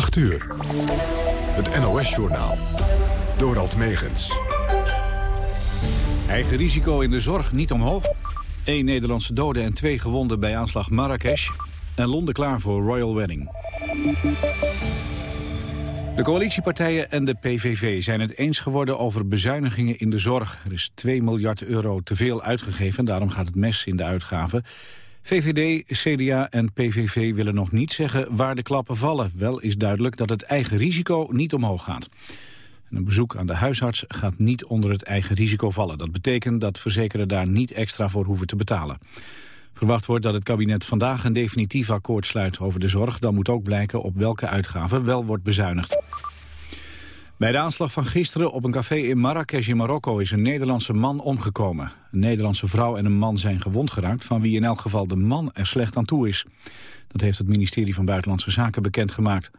8 uur. Het NOS-journaal. Dorald Megens. Eigen risico in de zorg niet omhoog. Eén Nederlandse doden en twee gewonden bij aanslag Marrakesh. En Londen klaar voor Royal Wedding. De coalitiepartijen en de PVV zijn het eens geworden over bezuinigingen in de zorg. Er is 2 miljard euro te veel uitgegeven, daarom gaat het mes in de uitgaven. VVD, CDA en PVV willen nog niet zeggen waar de klappen vallen. Wel is duidelijk dat het eigen risico niet omhoog gaat. En een bezoek aan de huisarts gaat niet onder het eigen risico vallen. Dat betekent dat verzekerden daar niet extra voor hoeven te betalen. Verwacht wordt dat het kabinet vandaag een definitief akkoord sluit over de zorg. Dan moet ook blijken op welke uitgaven wel wordt bezuinigd. Bij de aanslag van gisteren op een café in Marrakesh in Marokko is een Nederlandse man omgekomen. Een Nederlandse vrouw en een man zijn gewond geraakt, van wie in elk geval de man er slecht aan toe is. Dat heeft het ministerie van Buitenlandse Zaken bekendgemaakt.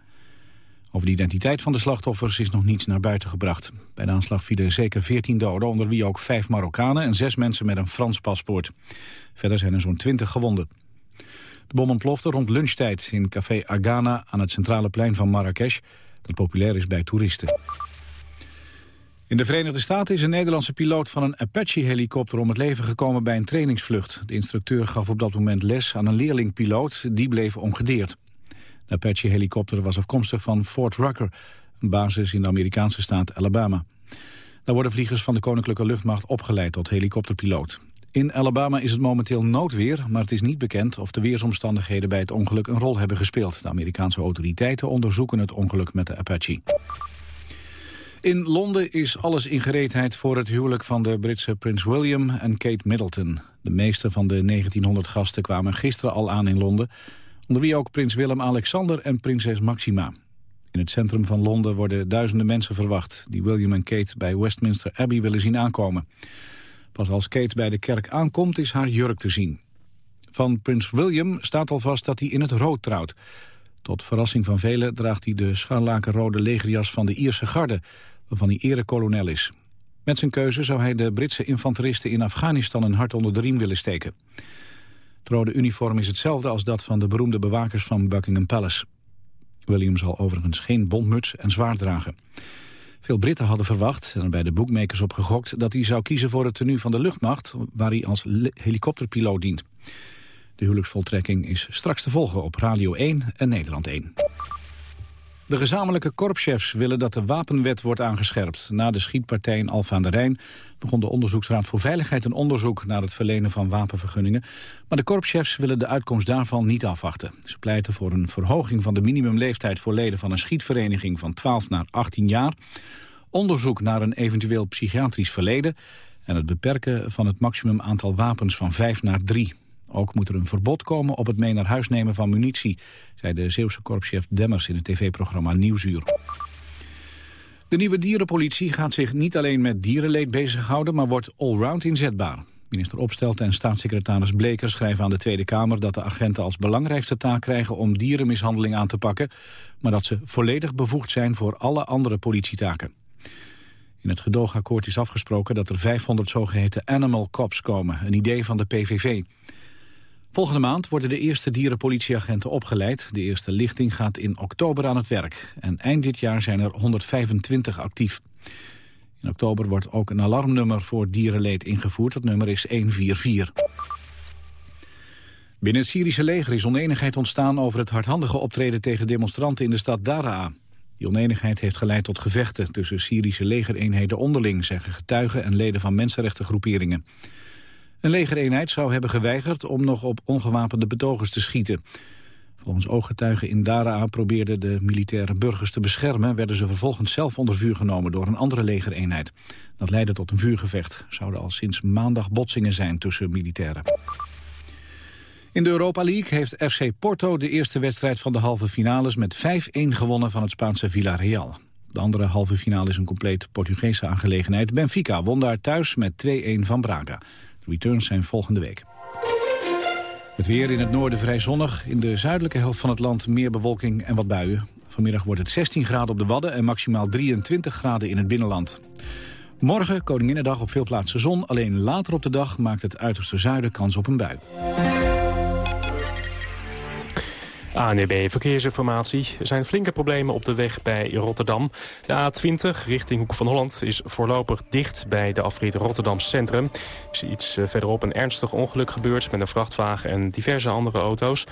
Over de identiteit van de slachtoffers is nog niets naar buiten gebracht. Bij de aanslag vielen zeker 14 doden, onder wie ook vijf Marokkanen en zes mensen met een Frans paspoort. Verder zijn er zo'n 20 gewonden. De bom ontplofte rond lunchtijd in café Argana aan het centrale plein van Marrakesh dat populair is bij toeristen. In de Verenigde Staten is een Nederlandse piloot van een Apache-helikopter om het leven gekomen bij een trainingsvlucht. De instructeur gaf op dat moment les aan een leerlingpiloot, die bleef ongedeerd. De Apache-helikopter was afkomstig van Fort Rucker, een basis in de Amerikaanse staat Alabama. Daar worden vliegers van de Koninklijke Luchtmacht opgeleid tot helikopterpiloot. In Alabama is het momenteel noodweer, maar het is niet bekend of de weersomstandigheden bij het ongeluk een rol hebben gespeeld. De Amerikaanse autoriteiten onderzoeken het ongeluk met de Apache. In Londen is alles in gereedheid voor het huwelijk van de Britse prins William en Kate Middleton. De meeste van de 1900 gasten kwamen gisteren al aan in Londen, onder wie ook prins Willem-Alexander en prinses Maxima. In het centrum van Londen worden duizenden mensen verwacht... die William en Kate bij Westminster Abbey willen zien aankomen. Pas als Kate bij de kerk aankomt is haar jurk te zien. Van prins William staat al vast dat hij in het rood trouwt. Tot verrassing van velen draagt hij de scharlakenrode legerjas van de Ierse garde... waarvan hij erekolonel is. Met zijn keuze zou hij de Britse infanteristen in Afghanistan een hart onder de riem willen steken. Het rode uniform is hetzelfde als dat van de beroemde bewakers van Buckingham Palace. William zal overigens geen bondmuts en zwaard dragen. Veel Britten hadden verwacht, en bij de boekmakers op gegokt... dat hij zou kiezen voor het tenue van de luchtmacht... waar hij als helikopterpiloot dient. De huwelijksvoltrekking is straks te volgen op Radio 1 en Nederland 1. De gezamenlijke korpschefs willen dat de wapenwet wordt aangescherpt. Na de schietpartij in Alfa aan de Rijn begon de Onderzoeksraad voor Veiligheid een onderzoek naar het verlenen van wapenvergunningen. Maar de korpschefs willen de uitkomst daarvan niet afwachten. Ze pleiten voor een verhoging van de minimumleeftijd voor leden van een schietvereniging van 12 naar 18 jaar, onderzoek naar een eventueel psychiatrisch verleden en het beperken van het maximum aantal wapens van 5 naar 3. Ook moet er een verbod komen op het mee naar huis nemen van munitie, zei de Zeeuwse korpschef Demmers in het tv-programma Nieuwsuur. De nieuwe dierenpolitie gaat zich niet alleen met dierenleed bezighouden, maar wordt allround inzetbaar. Minister Opstelten en staatssecretaris Bleker schrijven aan de Tweede Kamer dat de agenten als belangrijkste taak krijgen om dierenmishandeling aan te pakken, maar dat ze volledig bevoegd zijn voor alle andere politietaken. In het gedoogakkoord is afgesproken dat er 500 zogeheten animal cops komen, een idee van de PVV. Volgende maand worden de eerste dierenpolitieagenten opgeleid. De eerste lichting gaat in oktober aan het werk. En eind dit jaar zijn er 125 actief. In oktober wordt ook een alarmnummer voor dierenleed ingevoerd. Dat nummer is 144. Binnen het Syrische leger is oneenigheid ontstaan over het hardhandige optreden tegen demonstranten in de stad Daraa. Die oneenigheid heeft geleid tot gevechten tussen Syrische legereenheden onderling, zeggen getuigen en leden van mensenrechtengroeperingen. Een legereenheid zou hebben geweigerd om nog op ongewapende betogers te schieten. Volgens ooggetuigen in Daraa probeerden de militaire burgers te beschermen... werden ze vervolgens zelf onder vuur genomen door een andere legereenheid. Dat leidde tot een vuurgevecht. Zouden al sinds maandag botsingen zijn tussen militairen. In de Europa League heeft FC Porto de eerste wedstrijd van de halve finales... met 5-1 gewonnen van het Spaanse Villarreal. De andere halve finale is een compleet Portugese aangelegenheid. Benfica won daar thuis met 2-1 van Braga. De returns zijn volgende week. Het weer in het noorden vrij zonnig. In de zuidelijke helft van het land meer bewolking en wat buien. Vanmiddag wordt het 16 graden op de Wadden en maximaal 23 graden in het binnenland. Morgen, Koninginnedag, op veel plaatsen zon. Alleen later op de dag maakt het uiterste zuiden kans op een bui. ANEB Verkeersinformatie. Er zijn flinke problemen op de weg bij Rotterdam. De A20 richting Hoek van Holland is voorlopig dicht bij de afrit Rotterdam Centrum. Er is iets eh, verderop een ernstig ongeluk gebeurd met een vrachtwagen en diverse andere auto's.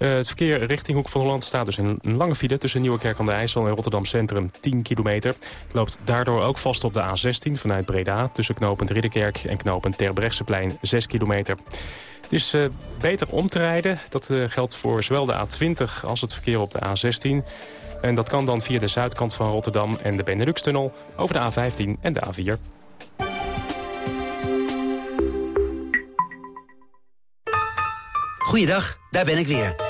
Uh, het verkeer richting Hoek van Holland staat dus in een lange file... tussen Nieuwekerk aan de IJssel en Rotterdam Centrum, 10 kilometer. Het loopt daardoor ook vast op de A16 vanuit Breda... tussen knooppunt Ridderkerk en knooppunt Terbrechtseplein, 6 kilometer. Het is uh, beter om te rijden. Dat uh, geldt voor zowel de A20 als het verkeer op de A16. En dat kan dan via de zuidkant van Rotterdam en de Benelux-tunnel... over de A15 en de A4. Goeiedag, daar ben ik weer.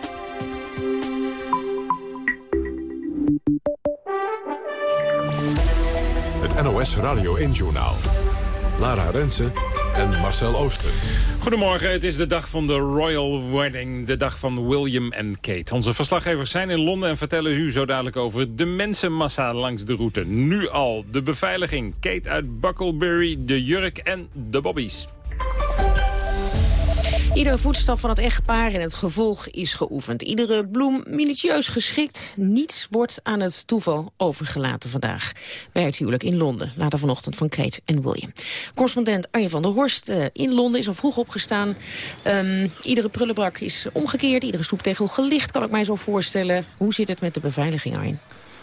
NOS Radio 1-journaal. Lara Rensen en Marcel Ooster. Goedemorgen, het is de dag van de Royal Wedding. De dag van William en Kate. Onze verslaggevers zijn in Londen en vertellen u zo dadelijk over de mensenmassa langs de route. Nu al de beveiliging. Kate uit Bucklebury, de jurk en de bobbies. Iedere voetstap van het echtpaar en het gevolg is geoefend. Iedere bloem minutieus geschikt. Niets wordt aan het toeval overgelaten vandaag. Bij het huwelijk in Londen. Later vanochtend van Kate en William. Correspondent Arjen van der Horst uh, in Londen is al vroeg opgestaan. Um, iedere prullenbak is omgekeerd. Iedere stoeptegel gelicht, kan ik mij zo voorstellen. Hoe zit het met de beveiliging, Arjen?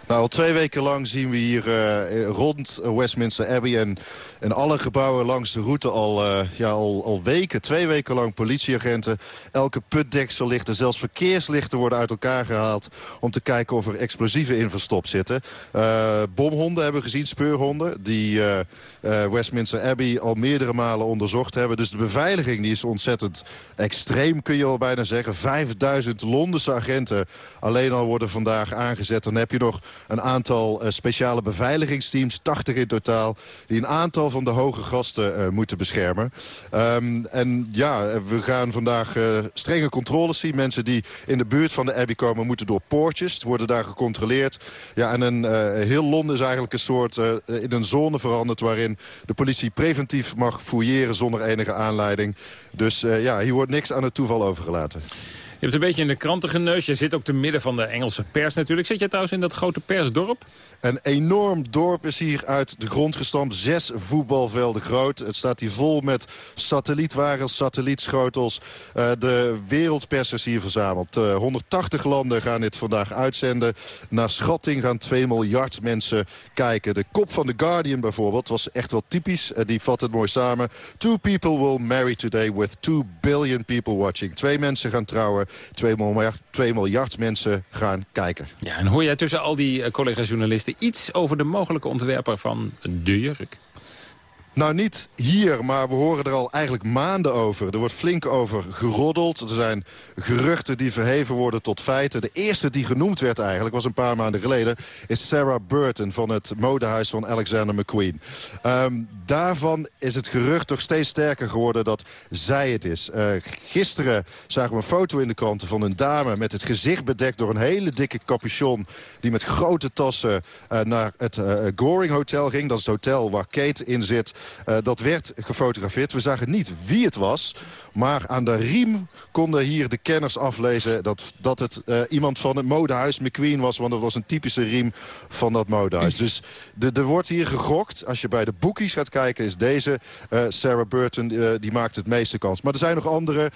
Nou, al twee weken lang zien we hier uh, rond Westminster Abbey en in alle gebouwen langs de route al, uh, ja, al, al weken, twee weken lang politieagenten. Elke putdeksel ligt er, zelfs verkeerslichten worden uit elkaar gehaald om te kijken of er explosieven in verstopt zitten. Uh, bomhonden hebben we gezien, speurhonden, die Westminster Abbey al meerdere malen onderzocht hebben. Dus de beveiliging die is ontzettend extreem, kun je wel bijna zeggen. 5000 Londense agenten alleen al worden vandaag aangezet. Dan heb je nog een aantal uh, speciale beveiligingsteams, 80 in totaal... die een aantal van de hoge gasten uh, moeten beschermen. Um, en ja, we gaan vandaag strenge controles zien. Mensen die in de buurt van de Abbey komen moeten door poortjes. Worden daar gecontroleerd. Ja, en een, heel Londen is eigenlijk een soort in een zone veranderd... waarin de politie preventief mag fouilleren zonder enige aanleiding. Dus ja, hier wordt niks aan het toeval overgelaten. Je hebt een beetje in de kranten geneus. Je zit ook te midden van de Engelse pers natuurlijk. Zit je trouwens in dat grote persdorp? Een enorm dorp is hier uit de grond gestampt. Zes voetbalvelden groot. Het staat hier vol met satellietwagens, satellietschotels. Uh, de wereldpers is hier verzameld. Uh, 180 landen gaan dit vandaag uitzenden. Naar schatting gaan 2 miljard mensen kijken. De kop van The Guardian bijvoorbeeld was echt wel typisch. Uh, die vat het mooi samen. Two people will marry today with 2 billion people watching. Twee mensen gaan trouwen. 2 miljard, 2 miljard mensen gaan kijken. Ja, en hoor jij tussen al die collega-journalisten iets over de mogelijke ontwerper van de jurk? Nou, niet hier, maar we horen er al eigenlijk maanden over. Er wordt flink over geroddeld. Er zijn geruchten die verheven worden tot feiten. De eerste die genoemd werd eigenlijk, was een paar maanden geleden... is Sarah Burton van het modehuis van Alexander McQueen. Um, daarvan is het gerucht toch steeds sterker geworden dat zij het is. Uh, gisteren zagen we een foto in de kranten van een dame... met het gezicht bedekt door een hele dikke capuchon... die met grote tassen uh, naar het uh, Goring Hotel ging. Dat is het hotel waar Kate in zit... dat werd gefotografeerd. We zagen niet wie het was. Maar aan de riem konden hier de kenners aflezen... dat, dat het iemand van het modehuis McQueen was. Want dat was een typische riem van dat modehuis. Dus er wordt hier gegokt. Als je bij de boekies gaat kijken, is deze Sarah Burton... die maakt het meeste kans. Maar er zijn nog andere.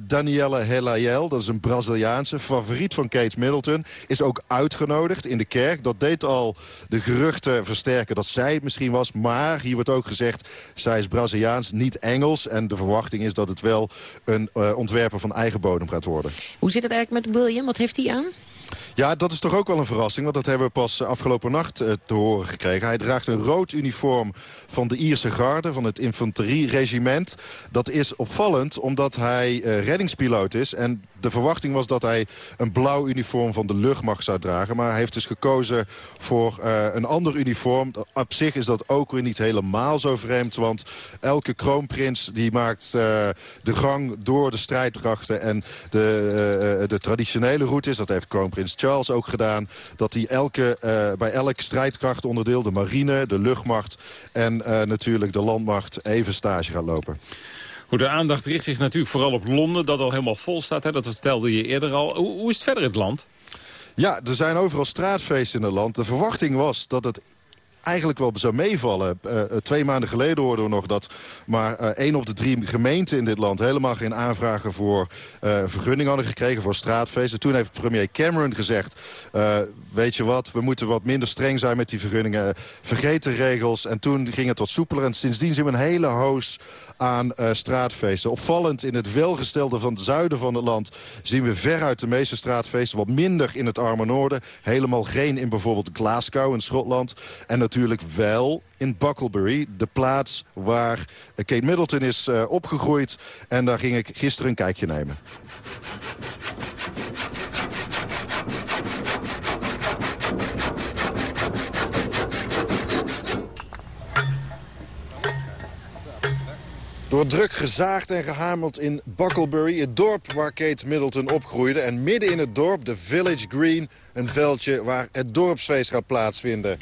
Danielle Helayel, dat is een Braziliaanse. Favoriet van Kate Middleton. Is ook uitgenodigd in de kerk. Dat deed al de geruchten versterken dat zij het misschien was. Maar hier wordt ook gezegd, zij is Braziliaans, niet Engels. En de verwachting is dat het wel een uh, ontwerper van eigen bodem gaat worden. Hoe zit het eigenlijk met William? Wat heeft hij aan? Ja, dat is toch ook wel een verrassing. Want dat hebben we pas afgelopen nacht uh, te horen gekregen. Hij draagt een rood uniform van de Ierse garde, van het infanterieregiment. Dat is opvallend omdat hij uh, reddingspiloot is. En de verwachting was dat hij een blauw uniform van de luchtmacht zou dragen. Maar hij heeft dus gekozen voor uh, een ander uniform. Op zich is dat ook weer niet helemaal zo vreemd. Want elke kroonprins die maakt de gang door de strijdkrachten. En de, de traditionele route is, dat heeft kroonprins Charles ook gedaan... dat hij elke, bij elk strijdkrachtonderdeel, de marine, de luchtmacht... en natuurlijk de landmacht even stage gaat lopen. Goed, de aandacht richt zich natuurlijk vooral op Londen, dat al helemaal vol staat. Hè? Dat vertelde je eerder al. Hoe, hoe is het verder in het land? Ja, er zijn overal straatfeesten in het land. De verwachting was dat het eigenlijk wel zou meevallen. Uh, twee maanden geleden hoorden we nog dat maar uh, één op de drie gemeenten in dit land... helemaal geen aanvragen voor vergunning hadden gekregen voor straatfeesten. Toen heeft premier Cameron gezegd... weet je wat, we moeten wat minder streng zijn met die vergunningen. Vergeet de regels. En toen ging het wat soepeler. En sindsdien zien we een hele hoos aan straatfeesten. Opvallend in het welgestelde van het zuiden van het land... zien we veruit de meeste straatfeesten. Wat minder in het arme noorden. Helemaal geen in bijvoorbeeld Glasgow in Schotland. En natuurlijk wel in Bucklebury. De plaats waar Kate Middleton is uh, opgegroeid. En daar ging ik gisteren een kijkje nemen. Door druk gezaagd en gehameld in Bucklebury, het dorp waar Kate Middleton opgroeide. En midden in het dorp, de Village Green, een veldje waar het dorpsfeest gaat plaatsvinden. I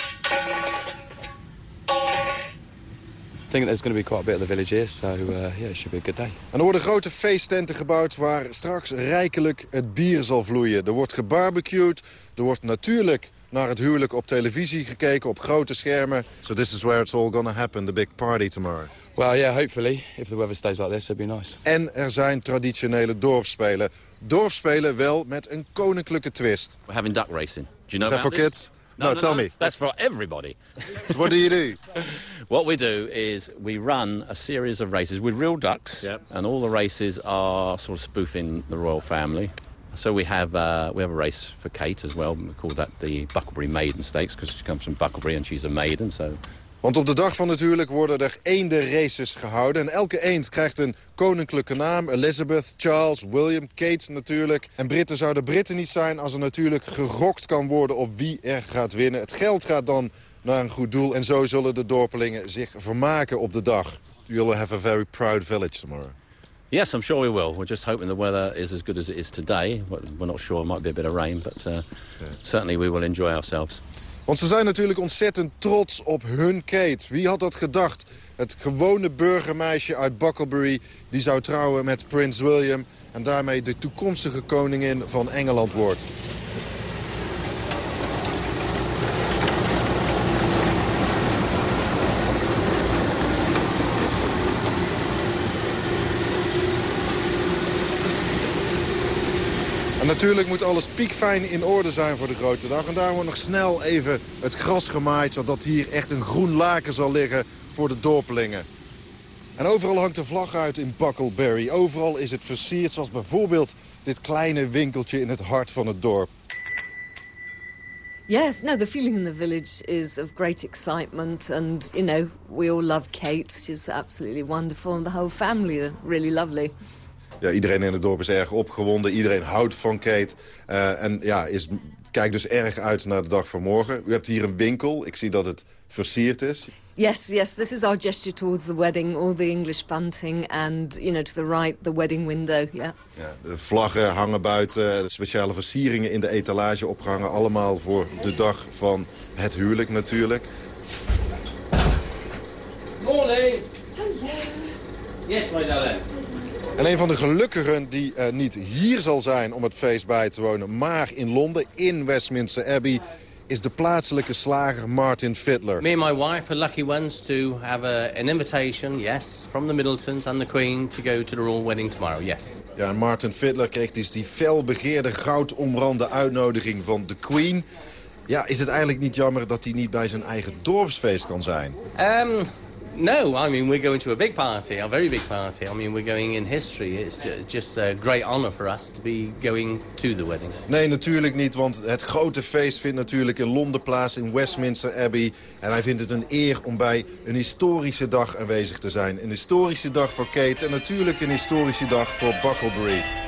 think there's going to be quite a bit of the village here, so uh, yeah, it should be a good day. En er worden grote feesttenten gebouwd waar straks rijkelijk het bier zal vloeien. Er wordt gebarbecued, er wordt natuurlijk naar het huwelijk op televisie gekeken, op grote schermen. So this is where it's all gonna happen, the big party tomorrow. Well, yeah, hopefully. If the weather stays like this, it'd be nice. En er zijn traditionele dorpsspelen. Dorpsspelen wel met een koninklijke twist. We're having duck racing. Do you know Is that for kids? No, no, no tell no. me. That's for everybody. so what do you do? what we do is we run a series of races with real ducks. Yep. And all the races are sort of spoofing the royal family. So we have uh, we have a race for Kate as well. We call that the Bucklebury Maiden Stakes because she comes from Bucklebury and she's a maiden. So want op de dag van het huwelijk worden er eenden-races gehouden. En elke eend krijgt een koninklijke naam. Elizabeth, Charles, William, Kate natuurlijk. En Britten zouden Britten niet zijn als er natuurlijk gegokt kan worden op wie er gaat winnen. Het geld gaat dan naar een goed doel. En zo zullen de dorpelingen zich vermaken op de dag. You'll have a very proud village tomorrow. Yes, I'm sure we will. We're just hoping the weather is as good as it is today. We're not sure, it might be a bit of rain, but uh, certainly we will enjoy ourselves. Want ze zijn natuurlijk ontzettend trots op hun Kate. Wie had dat gedacht? Het gewone burgermeisje uit Bucklebury... die zou trouwen met prins William... en daarmee de toekomstige koningin van Engeland wordt. Natuurlijk moet alles piekfijn in orde zijn voor de grote dag. En daar wordt nog snel even het gras gemaaid... zodat hier echt een groen laken zal liggen voor de dorpelingen. En overal hangt de vlag uit in Buckleberry. Overal is het versierd, zoals bijvoorbeeld dit kleine winkeltje in het hart van het dorp. Yes, no, the feeling in the village is of great excitement. And, you know, we all love Kate. She's absolutely wonderful. And the whole family are really lovely ja, iedereen in het dorp is erg opgewonden. Iedereen houdt van Kate. Uh, en ja, is, kijkt dus erg uit naar de dag van morgen. U hebt hier een winkel. Ik zie dat het versierd is. Yes, yes, this is our gesture towards the wedding. All the English bunting and, you know, to the right, the wedding window, yeah. Ja, de vlaggen hangen buiten, speciale versieringen in de etalage opgehangen. Allemaal voor de dag van het huwelijk natuurlijk. Morning. Yes, my darling. En een van de gelukkigen die uh, niet hier zal zijn om het feest bij te wonen... maar in Londen, in Westminster Abbey is de plaatselijke slager Martin Fiddler. Me and my wife are lucky ones to have a, an invitation, yes, from the Middletons and the Queen to go to the royal wedding tomorrow, yes. Ja, en Martin Fiddler kreeg dus die felbegeerde goudomrande uitnodiging van de Queen. Ja, is het eigenlijk niet jammer dat hij niet bij zijn eigen dorpsfeest kan zijn? Um, no, I mean, we're going to a big party, a very big party. I mean, we're going in history. It's just a great honor for us to be going to the wedding. Nee, natuurlijk niet, want het grote feest vindt natuurlijk in Londen plaats, in Westminster Abbey. En hij vindt het een eer om bij een historische dag aanwezig te zijn. Een historische dag voor Kate en natuurlijk een historische dag voor Bucklebury.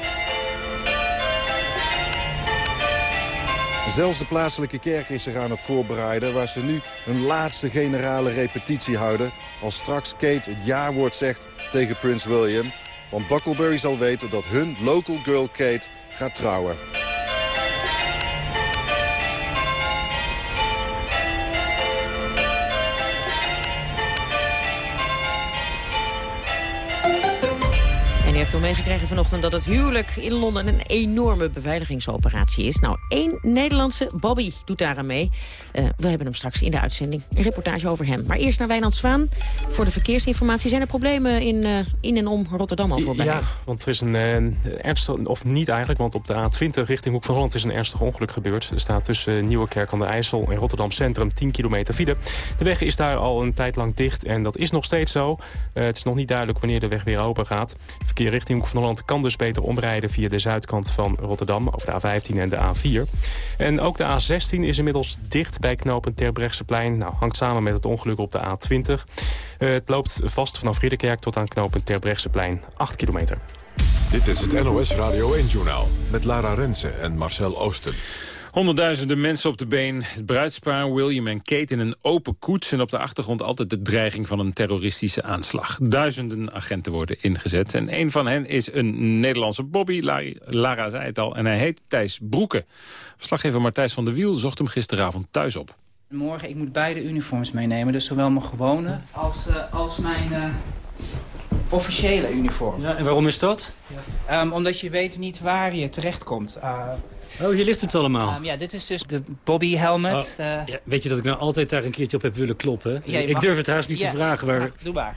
Zelfs de plaatselijke kerk is zich aan het voorbereiden... waar ze nu een laatste generale repetitie houden... als straks Kate het jaarwoord zegt tegen Prins William. Want Bucklebury zal weten dat hun local girl Kate gaat trouwen. En u heeft al meegekregen vanochtend dat het huwelijk in Londen een enorme beveiligingsoperatie is. Nou, één Nederlandse, Bobby, doet daar aan mee. Uh, we hebben hem straks in de uitzending. Een reportage over hem. Maar eerst naar Wijnand Zwaan voor de verkeersinformatie. Zijn er problemen in, uh, in en om Rotterdam al voorbij? Ja, want er is een, een ernstig, of niet eigenlijk, want op de A20 richting Hoek van Holland is een ernstig ongeluk gebeurd. Er staat tussen Nieuwekerk aan de IJssel en Rotterdam Centrum 10 kilometer file. De weg is daar al een tijd lang dicht en dat is nog steeds zo. Het is nog niet duidelijk wanneer de weg weer open gaat. Verkeer richting Hoek van Holland kan dus beter omrijden via de zuidkant van Rotterdam over de A15 en de A4. En ook de A16 is inmiddels dicht bij knooppunt Terbrechtseplein. Nou, hangt samen met het ongeluk op de A20. Uh, het loopt vast vanaf Ridderkerk tot aan knooppunt Terbrechtseplein. 8 kilometer. Dit is het NOS Radio 1-journaal met Lara Rensen en Marcel Oosten. Honderdduizenden mensen op de been. Het bruidspaar William en Kate in een open koets... en op de achtergrond altijd de dreiging van een terroristische aanslag. Duizenden agenten worden ingezet. En een van hen is een Nederlandse Bobby. Lara zei het al. En hij heet Thijs Broeken. Verslaggever Martijs van der Wiel zocht hem gisteravond thuis op. Morgen, ik moet beide uniforms meenemen. Dus zowel mijn gewone als, uh, als mijn... Uh officiële uniform. Ja, en waarom is dat? Ja. Um, omdat je weet niet waar je terechtkomt. Uh, oh, hier ligt het allemaal. Um, ja, dit is dus de Bobby helmet. Oh, uh, ja, weet je dat ik nou altijd daar een keertje op heb willen kloppen? Ja, ik durf het haast niet te vragen. Waar... doe maar.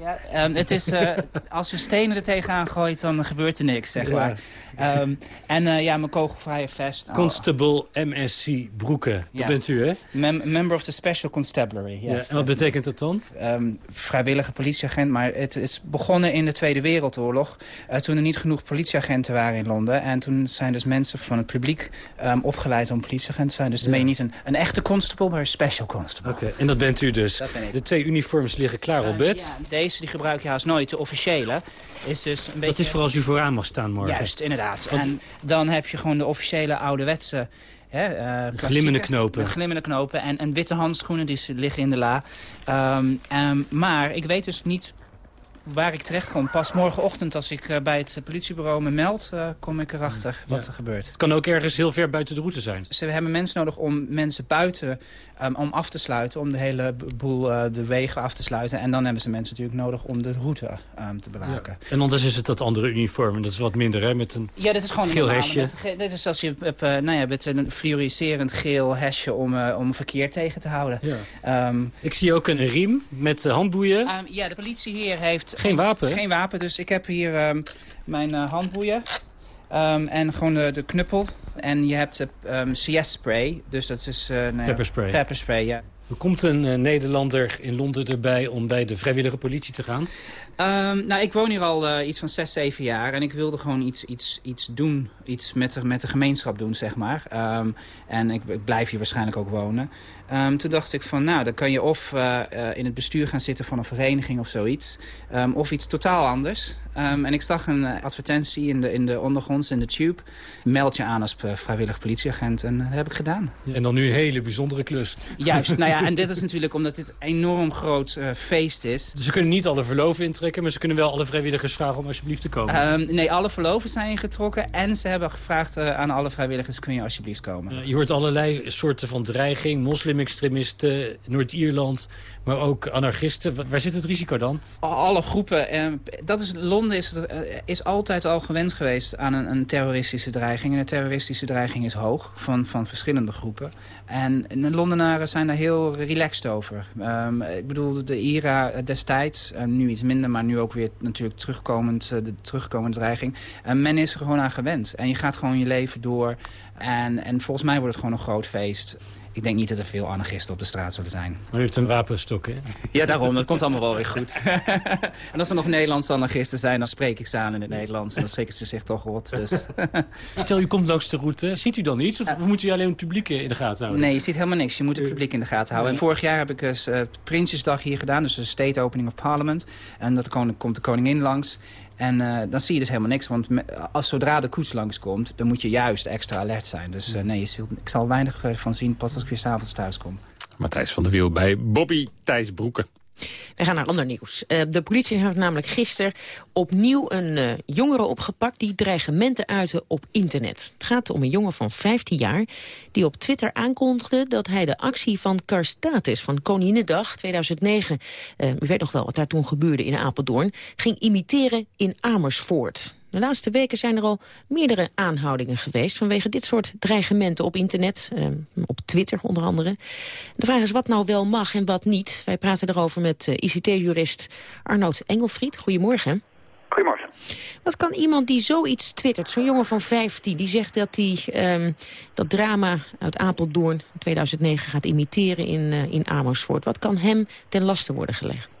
Ja, um, het is, uh, als je stenen er tegenaan gooit, dan gebeurt er niks, zeg maar. Um, en uh, ja, mijn kogelvrije vest. Constable MSC Broeken, dat ja. bent u, hè? Mem member of the Special Constabulary, yes. Ja, wat betekent dat dan? Um, vrijwillige politieagent, maar het is begonnen in de Tweede Wereldoorlog... Uh, toen er niet genoeg politieagenten waren in Londen. En toen zijn dus mensen van het publiek opgeleid om politieagent te zijn. Dus dan ben je niet een, een echte constable, maar een special constable. Oké, okay, en dat bent u dus. De twee uniforms liggen klaar op bed. Ja, deze die gebruik je haast nooit, de officiële. Is dus een beetje... Dat is voor als u vooraan mag staan morgen. Juist, inderdaad. Want... En dan heb je gewoon de officiële ouderwetse... Hè, uh, glimmende knopen. Glimmende knopen en, en witte handschoenen, die liggen in de la. Um, um, maar ik weet dus niet waar ik terecht kom. Pas morgenochtend als ik uh, bij het politiebureau me meld, uh, kom ik erachter wat er gebeurt. Het kan ook ergens heel ver buiten de route zijn. Ze hebben mensen nodig om mensen buiten um, om af te sluiten. Om de hele boel uh, de wegen af te sluiten. En dan hebben ze mensen natuurlijk nodig om de route um, te bewaken. Ja. En anders is het dat andere uniform. En dat is wat minder hè, met een Ja, dit is gewoon geel een hesje. Met, dit is als je hebt, nou ja, met een fluoriserend geel hesje om, om verkeer tegen te houden. Ja. Um, ik zie ook een riem met handboeien. ja, de politieheer heeft... Geen wapen? Geen wapen, dus ik heb hier um, mijn uh, handboeien. Um, en gewoon de, de, knuppel. En je hebt um, CS-spray, dus dat is... Uh, pepperspray. Pepperspray, ja. Er komt een uh, Nederlander in Londen erbij om bij de vrijwillige politie te gaan? Um, nou, ik woon hier al uh, iets van 6, 7 jaar. En ik wilde gewoon iets, iets, iets doen. Iets met de, met de gemeenschap doen, zeg maar. En ik, ik, blijf hier waarschijnlijk ook wonen. Um, toen dacht ik van, nou, dan kan je of uh, uh, in het bestuur gaan zitten van een vereniging of zoiets. of iets totaal anders. en ik zag een advertentie in de, in de ondergronds, in de tube. Meld je aan als vrijwillig politieagent. En dat heb ik gedaan. En dan nu een hele bijzondere klus. Juist, nou ja, en dit is natuurlijk omdat dit een enorm groot feest is. Dus ze kunnen niet alle verloven intrekken, maar ze kunnen wel alle vrijwilligers vragen om alsjeblieft te komen? Nee, alle verloven zijn ingetrokken en ze hebben gevraagd aan alle vrijwilligers, kun je alsjeblieft komen. Je hoort allerlei soorten van dreiging, moslimextremisten, Noord-Ierland, maar ook anarchisten. Waar zit het risico dan? Alle groepen. Eh, dat is, Londen is, is altijd al gewend geweest aan een, een, terroristische dreiging. En de terroristische dreiging is hoog van, van verschillende groepen. En de Londenaren zijn daar heel relaxed over. Um, ik bedoel, de IRA destijds, nu iets minder, maar nu ook weer natuurlijk terugkomend, eh, de terugkomende dreiging. En men is er gewoon aan gewend. En je gaat gewoon je leven door. En, en volgens mij wordt het gewoon een groot feest ik denk niet dat er veel anarchisten op de straat zullen zijn. Maar u heeft een wapenstok, hè? Ja, daarom. Dat komt allemaal wel weer goed. en als er nog Nederlandse anarchisten zijn, dan spreek ik ze aan in het Nederlands. En dan schrikken ze zich toch rot. Dus. Stel, u komt langs de route. Ziet u dan iets? Of, of moet u alleen het publiek in de gaten houden? Nee, je ziet helemaal niks. Je moet het publiek in de gaten houden. En vorig jaar heb ik dus, uh, Prinsjesdag hier gedaan. Dus de State Opening of Parliament. En dat komt de koningin langs. En uh, dan zie je dus helemaal niks. Want als zodra de koets langskomt, dan moet je juist extra alert zijn. Dus uh, nee, zult, ik zal weinig uh, van zien pas als ik weer s'avonds thuis kom. Matthijs van der Wiel bij Bobby Thijs Broeken. We gaan naar ander nieuws. Uh, de politie heeft namelijk gisteren opnieuw een uh, jongere opgepakt... die dreigementen uitte op internet. Het gaat om een jongen van 15 jaar die op Twitter aankondigde... dat hij de actie van Karstatus van Koninginnedag 2009... Uh, u weet nog wel wat daar toen gebeurde in Apeldoorn... ging imiteren in Amersfoort. De laatste weken zijn er al meerdere aanhoudingen geweest... vanwege dit soort dreigementen op internet, eh, op Twitter onder andere. De vraag is wat nou wel mag en wat niet. Wij praten erover met uh, ICT-jurist Arnoud Engelfried. Goedemorgen. Goedemorgen. Wat kan iemand die zoiets twittert, zo'n jongen van 15... die zegt dat hij um, dat drama uit Apeldoorn 2009 gaat imiteren in, uh, in Amersfoort... wat kan hem ten laste worden gelegd?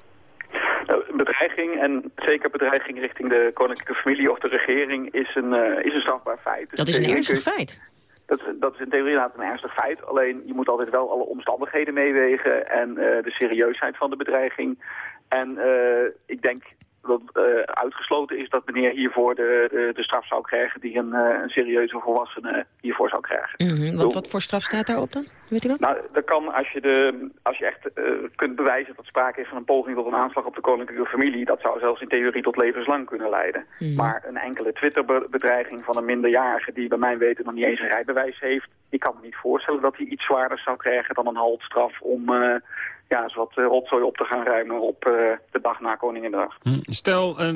Bedreiging en zeker bedreiging richting de koninklijke familie of de regering is een, uh, is een strafbaar feit. Dat is een ernstig feit. Dat, dat is in theorie inderdaad een ernstig feit. Alleen je moet altijd wel alle omstandigheden meewegen en uh, de serieusheid van de bedreiging. En uh, ik denk dat uh, uitgesloten is dat meneer hiervoor de, de, de straf zou krijgen die een, uh, een serieuze volwassene hiervoor zou krijgen. Mm -hmm. wat, wat, voor straf staat daarop dan? Weet u dat? Nou, dat kan als je, de, als je echt uh, kunt bewijzen dat sprake is van een poging tot een aanslag op de koninklijke familie, dat zou zelfs in theorie tot levenslang kunnen leiden. Mm -hmm. Maar een enkele Twitter-bedreiging van een minderjarige die bij mijn weten nog niet eens een rijbewijs heeft, ik kan me niet voorstellen dat hij iets zwaarder zou krijgen dan een haltstraf om ja, eens wat rotzooi op te gaan ruimen op uh, de dag na Koninginnedag. Hm. Stel uh,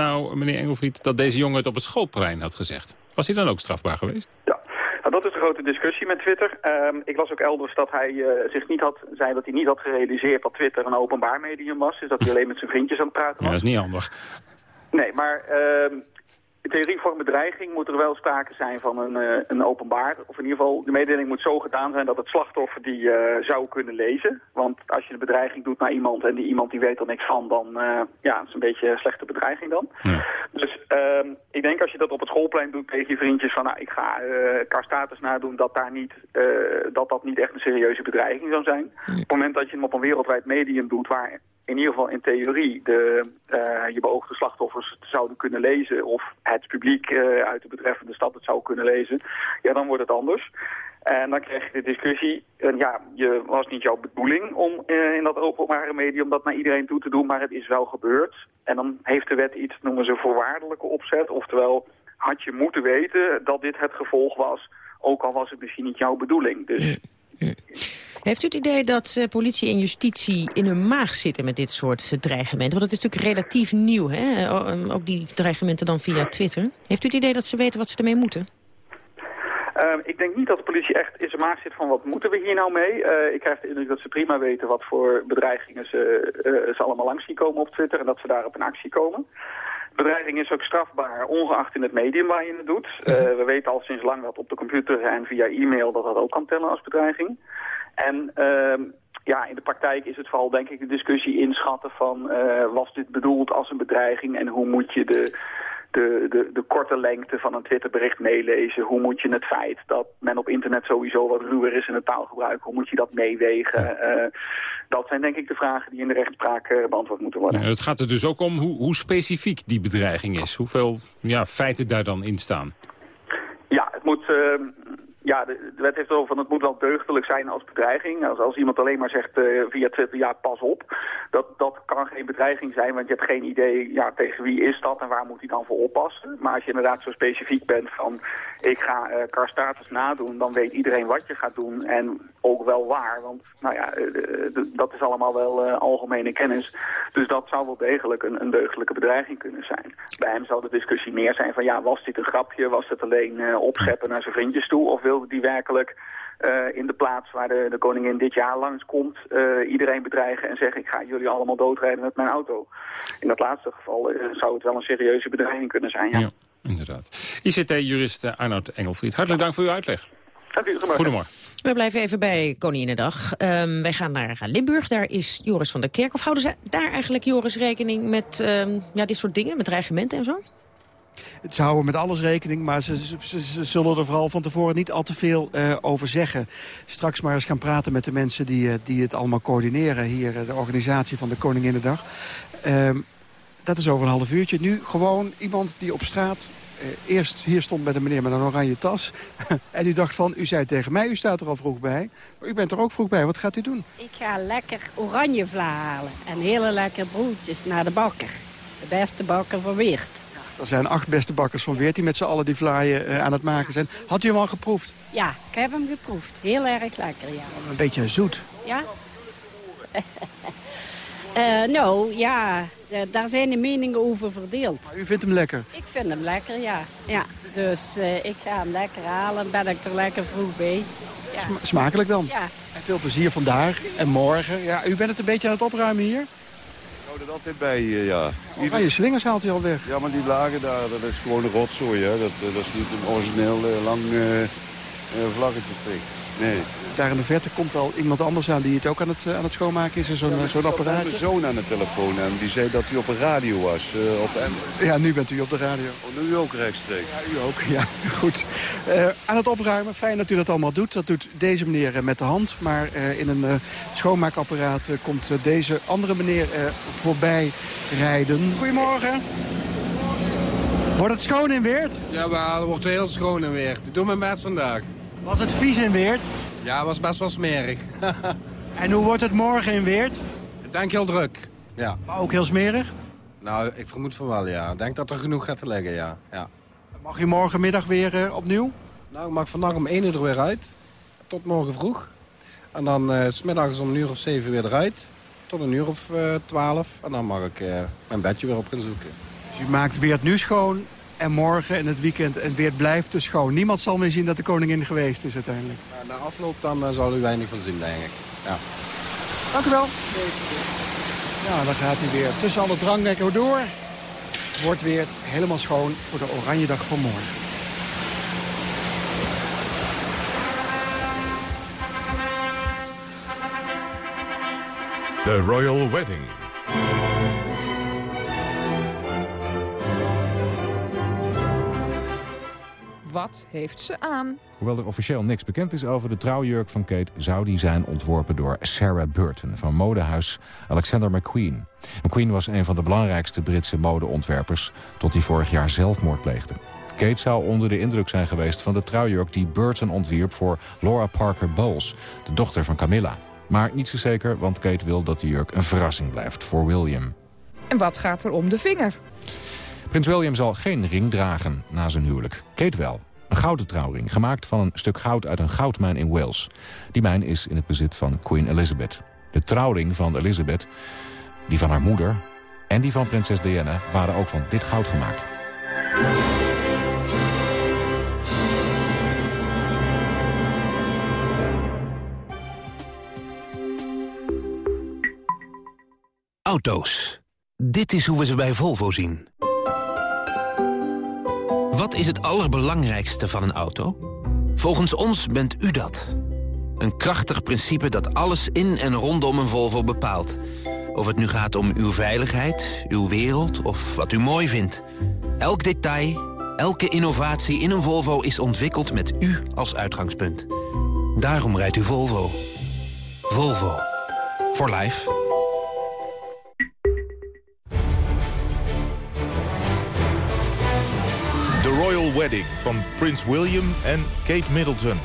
nou, meneer Engelfried, dat deze jongen het op het schoolplein had gezegd. Was hij dan ook strafbaar geweest? Ja. Nou, dat is een grote discussie met Twitter. Um, ik las ook elders dat hij uh, zich niet had, zei dat hij niet had gerealiseerd dat Twitter een openbaar medium was. Dus dat hij alleen met zijn vriendjes aan het praten was. Ja, dat is niet handig. Nee, maar uh, in theorie voor een bedreiging moet er wel sprake zijn van een, uh, een openbaar. Of in ieder geval, de mededeling moet zo gedaan zijn dat het slachtoffer die uh, zou kunnen lezen. Want als je een bedreiging doet naar iemand en die iemand die weet er niks van, dan uh, ja, het is een beetje een slechte bedreiging dan. Ja. Dus ik denk als je dat op het schoolplein doet tegen je vriendjes van nou, ik ga Karstatus nadoen, dat, daar niet, dat dat niet echt een serieuze bedreiging zou zijn. Ja. Op het moment dat je hem op een wereldwijd medium doet waar in ieder geval in theorie de, uh, je beoogde slachtoffers zouden kunnen lezen... of het publiek uh, uit de betreffende stad het zou kunnen lezen... ja, dan wordt het anders. En dan krijg je de discussie, uh, ja, je was niet jouw bedoeling om in dat openbare medium dat naar iedereen toe te doen, maar het is wel gebeurd. En dan heeft de wet iets, noemen ze voorwaardelijke opzet, oftewel had je moeten weten dat dit het gevolg was, ook al was het misschien niet jouw bedoeling. Dus... Heeft u het idee dat uh, politie en justitie in hun maag zitten met dit soort uh, dreigementen? Want het is natuurlijk relatief nieuw, hè? O, ook die dreigementen dan via Twitter. Heeft u het idee dat ze weten wat ze ermee moeten? Uh, ik denk niet dat de politie echt in zijn maag zit van wat moeten we hier nou mee. Uh, ik krijg de indruk dat ze prima weten wat voor bedreigingen ze, uh, ze allemaal langs zien komen op Twitter en dat ze daarop in actie komen. Bedreiging is ook strafbaar, ongeacht in het medium waar je het doet. We weten al sinds lang dat op de computer en via e-mail dat dat ook kan tellen als bedreiging. En uh, ja, in de praktijk is het vooral denk ik de discussie inschatten van uh, was dit bedoeld als een bedreiging en hoe moet je de, de, de, de korte lengte van een Twitterbericht meelezen. Hoe moet je het feit dat men op internet sowieso wat ruwer is in het taalgebruik, hoe moet je dat meewegen? Ja. Uh, dat zijn denk ik de vragen die in de rechtspraak uh, beantwoord moeten worden. Ja, het gaat er dus ook om hoe, hoe specifiek die bedreiging is. Hoeveel ja, feiten daar dan in staan. Ja, het moet... Uh, Ja, de, wet heeft erover van het moet wel deugdelijk zijn als bedreiging. Als, als iemand alleen maar zegt uh, via Twitter, ja pas op. Dat, dat kan geen bedreiging zijn, want je hebt geen idee ja, tegen wie is dat en waar moet hij dan voor oppassen. Maar als je inderdaad zo specifiek bent van ik ga uh, Karstatus nadoen, dan weet iedereen wat je gaat doen en ook wel waar. Want nou ja, uh, dat is allemaal wel algemene kennis. Dus dat zou wel degelijk een, een deugdelijke bedreiging kunnen zijn. Bij hem zal de discussie meer zijn van ja, was dit een grapje? Was het alleen opscheppen naar zijn vriendjes toe? Of wil die werkelijk uh, in de plaats waar de, de koningin dit jaar langskomt... Uh, iedereen bedreigen en zeggen ik ga jullie allemaal doodrijden met mijn auto. In dat laatste geval uh, zou het wel een serieuze bedreiging kunnen zijn, ja. ja inderdaad. ICT-jurist Arnoud Engelfried, hartelijk dank voor uw uitleg. Dank u, goedemorgen. Goedemorgen. We blijven even bij Koninginnedag. Um, wij gaan naar Limburg. Daar is Joris van der Kerk. Of houden ze daar eigenlijk, Joris, rekening met um, ja, dit soort dingen? Met dreigementen en zo? Ze houden met alles rekening, maar ze, zullen er vooral van tevoren niet al te veel uh, over zeggen. Straks maar eens gaan praten met de mensen die, uh, die het allemaal coördineren. Hier uh, de organisatie van de Koninginnedag. Ehm, dat is over een half uurtje. Nu gewoon iemand die op straat eerst hier stond met een meneer met een oranje tas. en u dacht van, u zei tegen mij, u staat er al vroeg bij. Maar u bent er ook vroeg bij. Wat gaat u doen? Ik ga lekker oranje vla halen. En hele lekker broodjes naar de bakker. De beste bakker van Weert. Er zijn acht beste bakkers van Weert die met z'n allen die vlaaien uh, aan het maken zijn. Had u hem al geproefd? Ja, ik heb hem geproefd. Heel erg lekker, ja. Een beetje zoet. Ja? uh, nou, ja, daar zijn de meningen over verdeeld. Maar u vindt hem lekker? Ik vind hem lekker, ja. ja. Dus uh, ik ga hem lekker halen. Ben ik er lekker vroeg bij. Ja. smakelijk dan? Ja. En veel plezier vandaag en morgen. Ja, u bent het een beetje aan het opruimen hier? Er altijd bij, uh, ja. Oh, je slingers haalt hij al weg. Ja, maar die lagen daar, dat is gewoon een rotzooi, hè. Dat, dat is niet een origineel uh, lang uh, vlaggetje. Nee. Daar in de verte komt al iemand anders aan die het ook aan het, aan het schoonmaken is. Zo'n ja, zo'n apparaat. mijn zoon aan de telefoon en die zei dat hij op een radio was. Uh, op ja, nu bent u op de radio. Oh, nu ook rechtstreeks. Ja, u ook. Ja, goed. Uh, aan het opruimen. Fijn dat u dat allemaal doet. Dat doet deze meneer met de hand. Maar uh, in een schoonmaakapparaat komt deze andere meneer voorbij rijden. Goedemorgen. Wordt het schoon in Weert? Ja, maar het wordt heel schoon in Weert. Ik doe mijn best vandaag. Was het vies in Weert? Ja, het was best wel smerig. en hoe wordt het morgen in Weert? Ik denk heel druk, ja. Maar ook heel smerig? Nou, ik vermoed van wel, ja. Ik denk dat er genoeg gaat te leggen, ja. ja. Mag je morgenmiddag weer uh, opnieuw? Nou, ik mag vandaag om 1 uur er weer uit. Tot morgen vroeg. En dan uh, smiddags om een uur of 7 weer eruit. Tot een uur of uh, 12. En dan mag ik mijn bedje weer op gaan zoeken. Dus u maakt weer het nu schoon en morgen en het weekend en weer blijft dus schoon. Niemand zal meer zien dat de koningin geweest is uiteindelijk. Na afloop dan uh, zal u weinig van zien, denk ik. Ja. Dank u wel. Ja, dan gaat hij weer tussen alle drangnekken door. Wordt weer helemaal schoon voor de oranje dag van morgen. The Royal Wedding. Wat heeft ze aan? Hoewel er officieel niks bekend is over de trouwjurk van Kate... zou die zijn ontworpen door Sarah Burton van modehuis Alexander McQueen. McQueen was een van de belangrijkste Britse modeontwerpers... tot hij vorig jaar zelfmoord pleegde. Kate zou onder de indruk zijn geweest van de trouwjurk die Burton ontwierp voor Laura Parker Bowles, de dochter van Camilla. Maar niet zo zeker, want Kate wil dat de jurk een verrassing blijft voor William. En wat gaat er om de vinger? Prins William zal geen ring dragen na zijn huwelijk. Kate wel. Een gouden trouwring, gemaakt van een stuk goud uit een goudmijn in Wales. Die mijn is in het bezit van Queen Elizabeth. De trouwring van Elizabeth, die van haar moeder en die van prinses Diana... waren ook van dit goud gemaakt. Auto's. Dit is hoe we ze bij Volvo zien. Wat is het allerbelangrijkste van een auto? Volgens ons bent u dat. Een krachtig principe dat alles in en rondom een Volvo bepaalt. Of het nu gaat om uw veiligheid, uw wereld of wat u mooi vindt. Elk detail, elke innovatie in een Volvo is ontwikkeld met u als uitgangspunt. Daarom rijdt u Volvo. Volvo. For life. Royal Wedding van Prins William en Kate Middleton.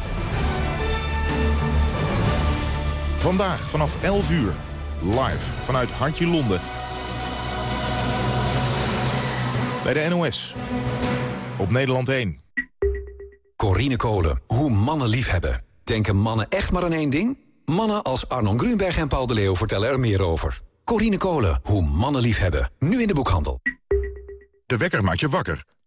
Vandaag vanaf 11 uur. Live vanuit Hartje Londen. Bij de NOS. Op Nederland 1. Corine Kolen. Hoe mannen lief hebben. Denken mannen echt maar aan één ding? Mannen als Arnon Grunberg en Paul de Leeuw vertellen er meer over. Corine Kolen. Hoe mannen lief hebben. Nu in de boekhandel. De wekker maakt je wakker.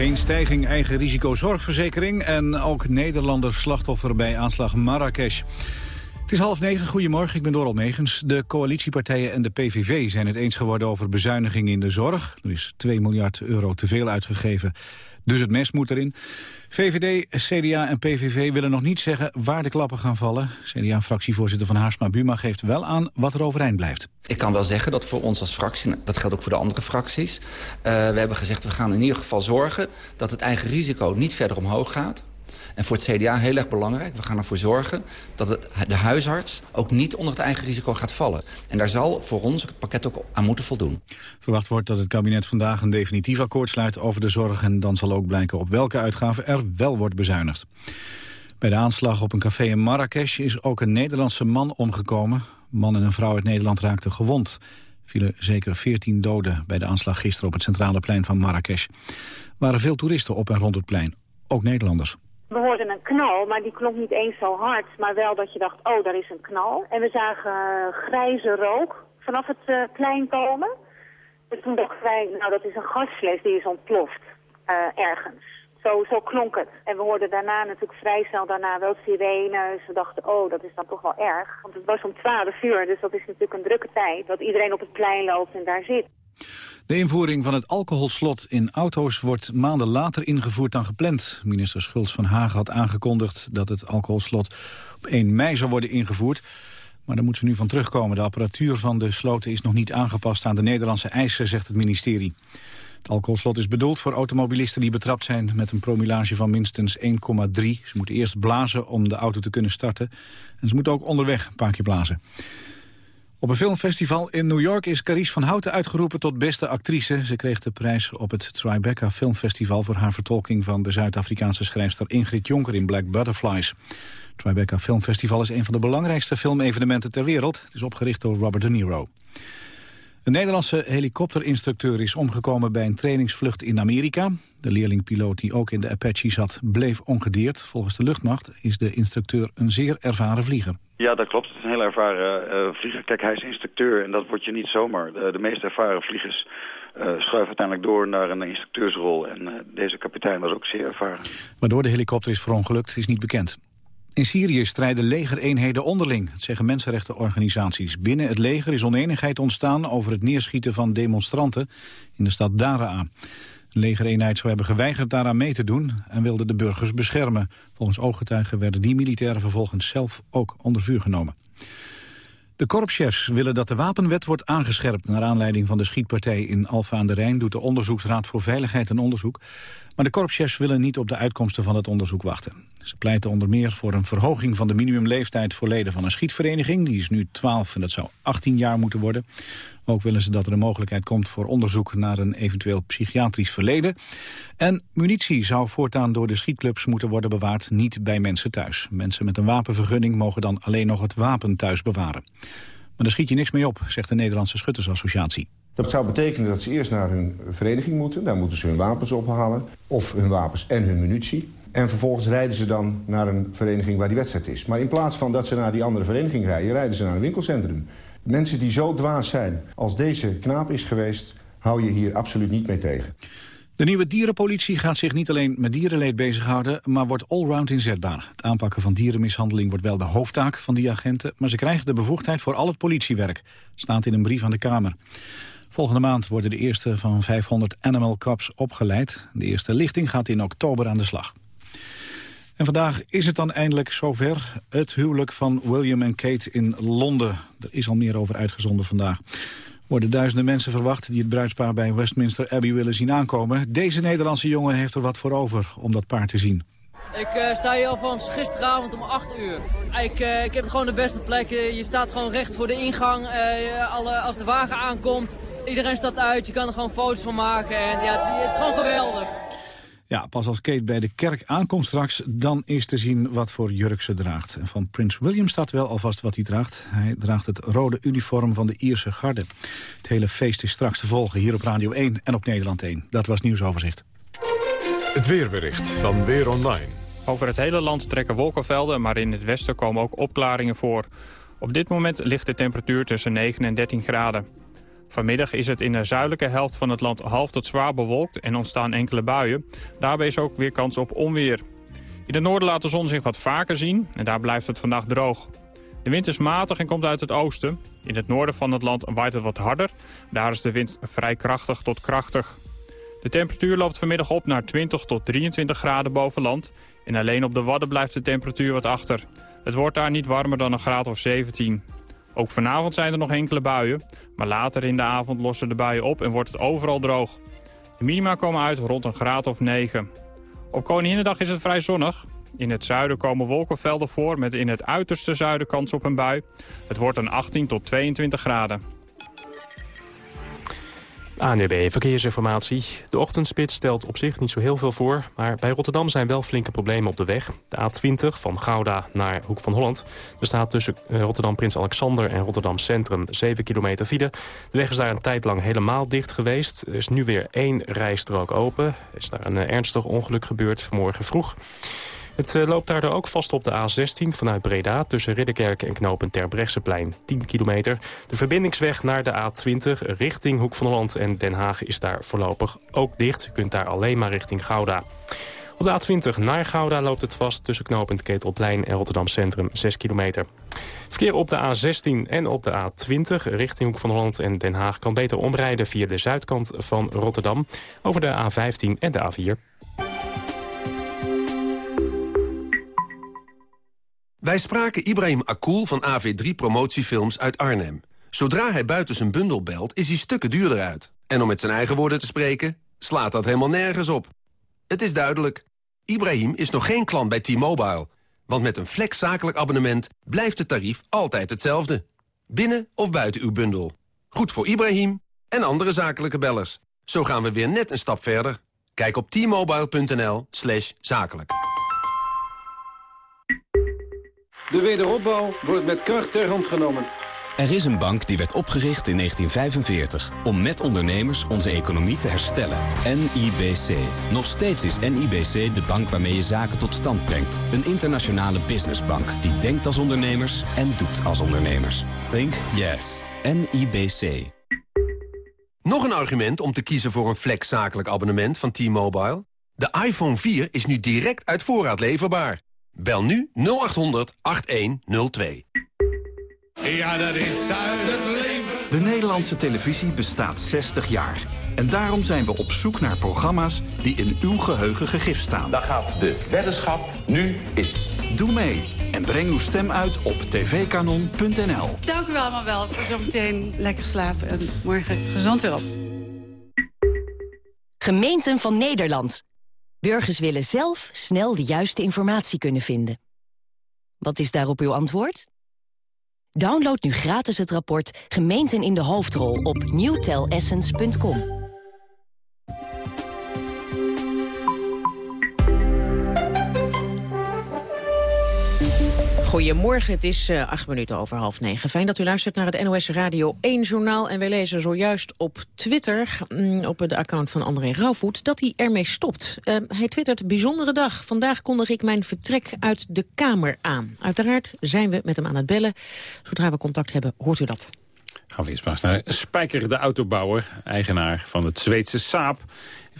Geen stijging eigen risico zorgverzekering en ook Nederlanders slachtoffer bij aanslag Marrakesh. Het is half negen, goedemorgen, ik ben Doral Megens. De coalitiepartijen en de PVV zijn het eens geworden over bezuinigingen in de zorg. Er is 2 miljard euro te veel uitgegeven, dus het mes moet erin. VVD, CDA en PVV willen nog niet zeggen waar de klappen gaan vallen. CDA-fractievoorzitter van Haarsma Buma geeft wel aan wat er overeind blijft. Ik kan wel zeggen dat voor ons als fractie, dat geldt ook voor de andere fracties... Uh, we hebben gezegd, we gaan in ieder geval zorgen dat het eigen risico niet verder omhoog gaat. En voor het CDA heel erg belangrijk. We gaan ervoor zorgen dat de huisarts ook niet onder het eigen risico gaat vallen. En daar zal voor ons het pakket ook aan moeten voldoen. Verwacht wordt dat het kabinet vandaag een definitief akkoord sluit over de zorg. En dan zal ook blijken op welke uitgaven er wel wordt bezuinigd. Bij de aanslag op een café in Marrakesh is ook een Nederlandse man omgekomen. Man en een vrouw uit Nederland raakten gewond. Vielen zeker 14 doden bij de aanslag gisteren op het centrale plein van Marrakesh. Er waren veel toeristen op en rond het plein, ook Nederlanders. We hoorden een knal, maar die klonk niet eens zo hard, maar wel dat je dacht, oh, daar is een knal. En we zagen grijze rook vanaf het uh, plein komen. Dus toen dachten wij, nou, dat is een gasfles die is ontploft uh, ergens. Zo, zo klonk het. En we hoorden daarna natuurlijk vrij snel daarna wel sirenes. We dachten, oh, dat is dan toch wel erg. Want het was om 12 uur, dus dat is natuurlijk een drukke tijd. Dat iedereen op het plein loopt en daar zit. De invoering van het alcoholslot in auto's wordt maanden later ingevoerd dan gepland. Minister Schultz van Hagen had aangekondigd dat het alcoholslot op 1 mei zou worden ingevoerd. Maar daar moet ze nu van terugkomen. De apparatuur van de sloten is nog niet aangepast aan de Nederlandse eisen, zegt het ministerie. Het alcoholslot is bedoeld voor automobilisten die betrapt zijn met een promillage van minstens 1,3. Ze moeten eerst blazen om de auto te kunnen starten. En ze moeten ook onderweg een paar keer blazen. Op een filmfestival in New York is Carice van Houten uitgeroepen tot beste actrice. Ze kreeg de prijs op het Tribeca Filmfestival voor haar vertolking van de Zuid-Afrikaanse schrijfster Ingrid Jonker in Black Butterflies. Het Tribeca Filmfestival is een van de belangrijkste filmevenementen ter wereld. Het is opgericht door Robert De Niro. Een Nederlandse helikopterinstructeur is omgekomen bij een trainingsvlucht in Amerika. De leerlingpiloot die ook in de Apache zat bleef ongedeerd. Volgens de luchtmacht is de instructeur een zeer ervaren vlieger. Ja, dat klopt. Het is een heel ervaren uh, vlieger. Kijk, hij is instructeur en dat wordt je niet zomaar. De, de meest ervaren vliegers uh, schuiven uiteindelijk door naar een instructeursrol. En uh, deze kapitein was ook zeer ervaren. Waardoor de helikopter is verongelukt is niet bekend. In Syrië strijden legereenheden onderling, dat zeggen mensenrechtenorganisaties. Binnen het leger is oneenigheid ontstaan over het neerschieten van demonstranten in de stad Daraa. De legereenheid zou hebben geweigerd daaraan mee te doen en wilde de burgers beschermen. Volgens ooggetuigen werden die militairen vervolgens zelf ook onder vuur genomen. De korpschefs willen dat de wapenwet wordt aangescherpt. Naar aanleiding van de schietpartij in Alfa aan de Rijn... doet de Onderzoeksraad voor Veiligheid een onderzoek. Maar de korpschefs willen niet op de uitkomsten van het onderzoek wachten. Ze pleiten onder meer voor een verhoging van de minimumleeftijd... voor leden van een schietvereniging. Die is nu 12 en dat zou 18 jaar moeten worden. Ook willen ze dat er een mogelijkheid komt voor onderzoek naar een eventueel psychiatrisch verleden. En munitie zou voortaan door de schietclubs moeten worden bewaard, niet bij mensen thuis. Mensen met een wapenvergunning mogen dan alleen nog het wapen thuis bewaren. Maar daar schiet je niks mee op, zegt de Nederlandse Schuttersassociatie. Dat zou betekenen dat ze eerst naar hun vereniging moeten. Daar moeten ze hun wapens ophalen. Of hun wapens en hun munitie. En vervolgens rijden ze dan naar een vereniging waar die wedstrijd is. Maar in plaats van dat ze naar die andere vereniging rijden... rijden ze naar een winkelcentrum. Mensen die zo dwaas zijn als deze knaap is geweest... hou je hier absoluut niet mee tegen. De nieuwe dierenpolitie gaat zich niet alleen met dierenleed bezighouden... maar wordt allround inzetbaar. Het aanpakken van dierenmishandeling wordt wel de hoofdtaak van die agenten... maar ze krijgen de bevoegdheid voor al het politiewerk. Staat in een brief aan de Kamer. Volgende maand worden de eerste van 500 animal cops opgeleid. De eerste lichting gaat in oktober aan de slag. En vandaag is het dan eindelijk zover. Het huwelijk van William en Kate in Londen. Er is al meer over uitgezonden vandaag. Worden duizenden mensen verwacht die het bruidspaar bij Westminster Abbey willen zien aankomen. Deze Nederlandse jongen heeft er wat voor over om dat paar te zien. Ik uh, sta hier al van gisteravond om 8 uur. Ik, uh, ik heb gewoon de beste plek. Je staat gewoon recht voor de ingang. Uh, als de wagen aankomt, iedereen stapt uit. Je kan er gewoon foto's van maken. En ja, het, het is gewoon geweldig. Ja, pas als Kate bij de kerk aankomt straks, dan is te zien wat voor jurk ze draagt. En van Prins William staat wel alvast wat hij draagt. Hij draagt het rode uniform van de Ierse garde. Het hele feest is straks te volgen hier op Radio 1 en op Nederland 1. Dat was nieuwsoverzicht. Het weerbericht van Weer Online. Over het hele land trekken wolkenvelden, maar in het westen komen ook opklaringen voor. Op dit moment ligt de temperatuur tussen 9 en 13 graden. Vanmiddag is het in de zuidelijke helft van het land half tot zwaar bewolkt en ontstaan enkele buien. Daarbij is ook weer kans op onweer. In het noorden laat de zon zich wat vaker zien en daar blijft het vandaag droog. De wind is matig en komt uit het oosten. In het noorden van het land waait het wat harder. Daar is de wind vrij krachtig tot krachtig. De temperatuur loopt vanmiddag op naar 20 tot 23 graden boven land. En alleen op de Wadden blijft de temperatuur wat achter. Het wordt daar niet warmer dan een graad of 17. Ook vanavond zijn er nog enkele buien. Maar later in de avond lossen de buien op en wordt het overal droog. De minima komen uit rond een graad of 9. Op Koninginnedag is het vrij zonnig. In het zuiden komen wolkenvelden voor met in het uiterste zuiden kans op een bui. Het wordt een 18 tot 22 graden. ANWB Verkeersinformatie. De ochtendspits stelt op zich niet zo heel veel voor... maar bij Rotterdam zijn wel flinke problemen op de weg. De A20 van Gouda naar Hoek van Holland. Er tussen eh, Rotterdam Prins Alexander en Rotterdam Centrum 7 kilometer file. De weg is daar een tijd lang helemaal dicht geweest. Er is nu weer één rijstrook open. Er is daar een eh, ernstig ongeluk gebeurd vanmorgen vroeg. Het eh, loopt daardoor ook vast op de A16 vanuit Breda... tussen Ridderkerk en knopen Terbrechtseplein, 10 kilometer. De verbindingsweg naar de A20 richting Hoek van Holland en Den Haag... is daar voorlopig ook dicht. U kunt daar alleen maar richting Gouda. Op de A20 naar Gouda loopt het vast tussen knooppunt Ketelplein en Rotterdam Centrum 6 kilometer. Verkeer op de A16 en op de A20 richting Hoek van Holland en Den Haag kan beter omrijden via de zuidkant van Rotterdam over de A15 en de A4. Wij spraken Ibrahim Akul van AV3 Promotiefilms uit Arnhem. Zodra hij buiten zijn bundel belt, is hij stukken duurder uit. En om met zijn eigen woorden te spreken, slaat dat helemaal nergens op. Het is duidelijk. Ibrahim is nog geen klant bij T-Mobile. Want met een flex zakelijk abonnement blijft het tarief altijd hetzelfde. Binnen of buiten uw bundel. Goed voor Ibrahim en andere zakelijke bellers. Zo gaan we weer net een stap verder. Kijk op t-mobile.nl zakelijk. De wederopbouw wordt met kracht ter hand genomen. Er is een bank die werd opgericht in 1945 om met ondernemers onze economie te herstellen. NIBC. Nog steeds is NIBC de bank waarmee je zaken tot stand brengt. Een internationale businessbank die denkt als ondernemers en doet als ondernemers. Think yes. NIBC. Nog een argument om te kiezen voor een flex zakelijk abonnement van T-Mobile? De iPhone 4 is nu direct uit voorraad leverbaar. Bel nu 0800 8102. Ja, dat is uit het leven. De Nederlandse televisie bestaat 60 jaar. En daarom zijn we op zoek naar programma's die in uw geheugen gegrift staan. Daar gaat de weddenschap nu in. Doe mee en breng uw stem uit op tvkanon.nl. Dank u wel allemaal wel voor zometeen lekker slapen en morgen gezond weer op. Gemeenten van Nederland. Burgers willen zelf snel de juiste informatie kunnen vinden. Wat is daarop uw antwoord? Download nu gratis het rapport Gemeenten in de Hoofdrol op newtelessence.com. Goedemorgen, het is uh, acht minuten over half negen. Fijn dat u luistert naar het NOS Radio 1 journaal. En wij lezen zojuist op Twitter, mm, op de account van André Rauwvoet... dat hij ermee stopt. Uh, hij twittert, bijzondere dag. Vandaag kondig ik mijn vertrek uit de Kamer aan. Uiteraard zijn we met hem aan het bellen. Zodra we contact hebben, hoort u dat. Gaan we eerst maar naar Spijker, de autobouwer, eigenaar van het Zweedse Saab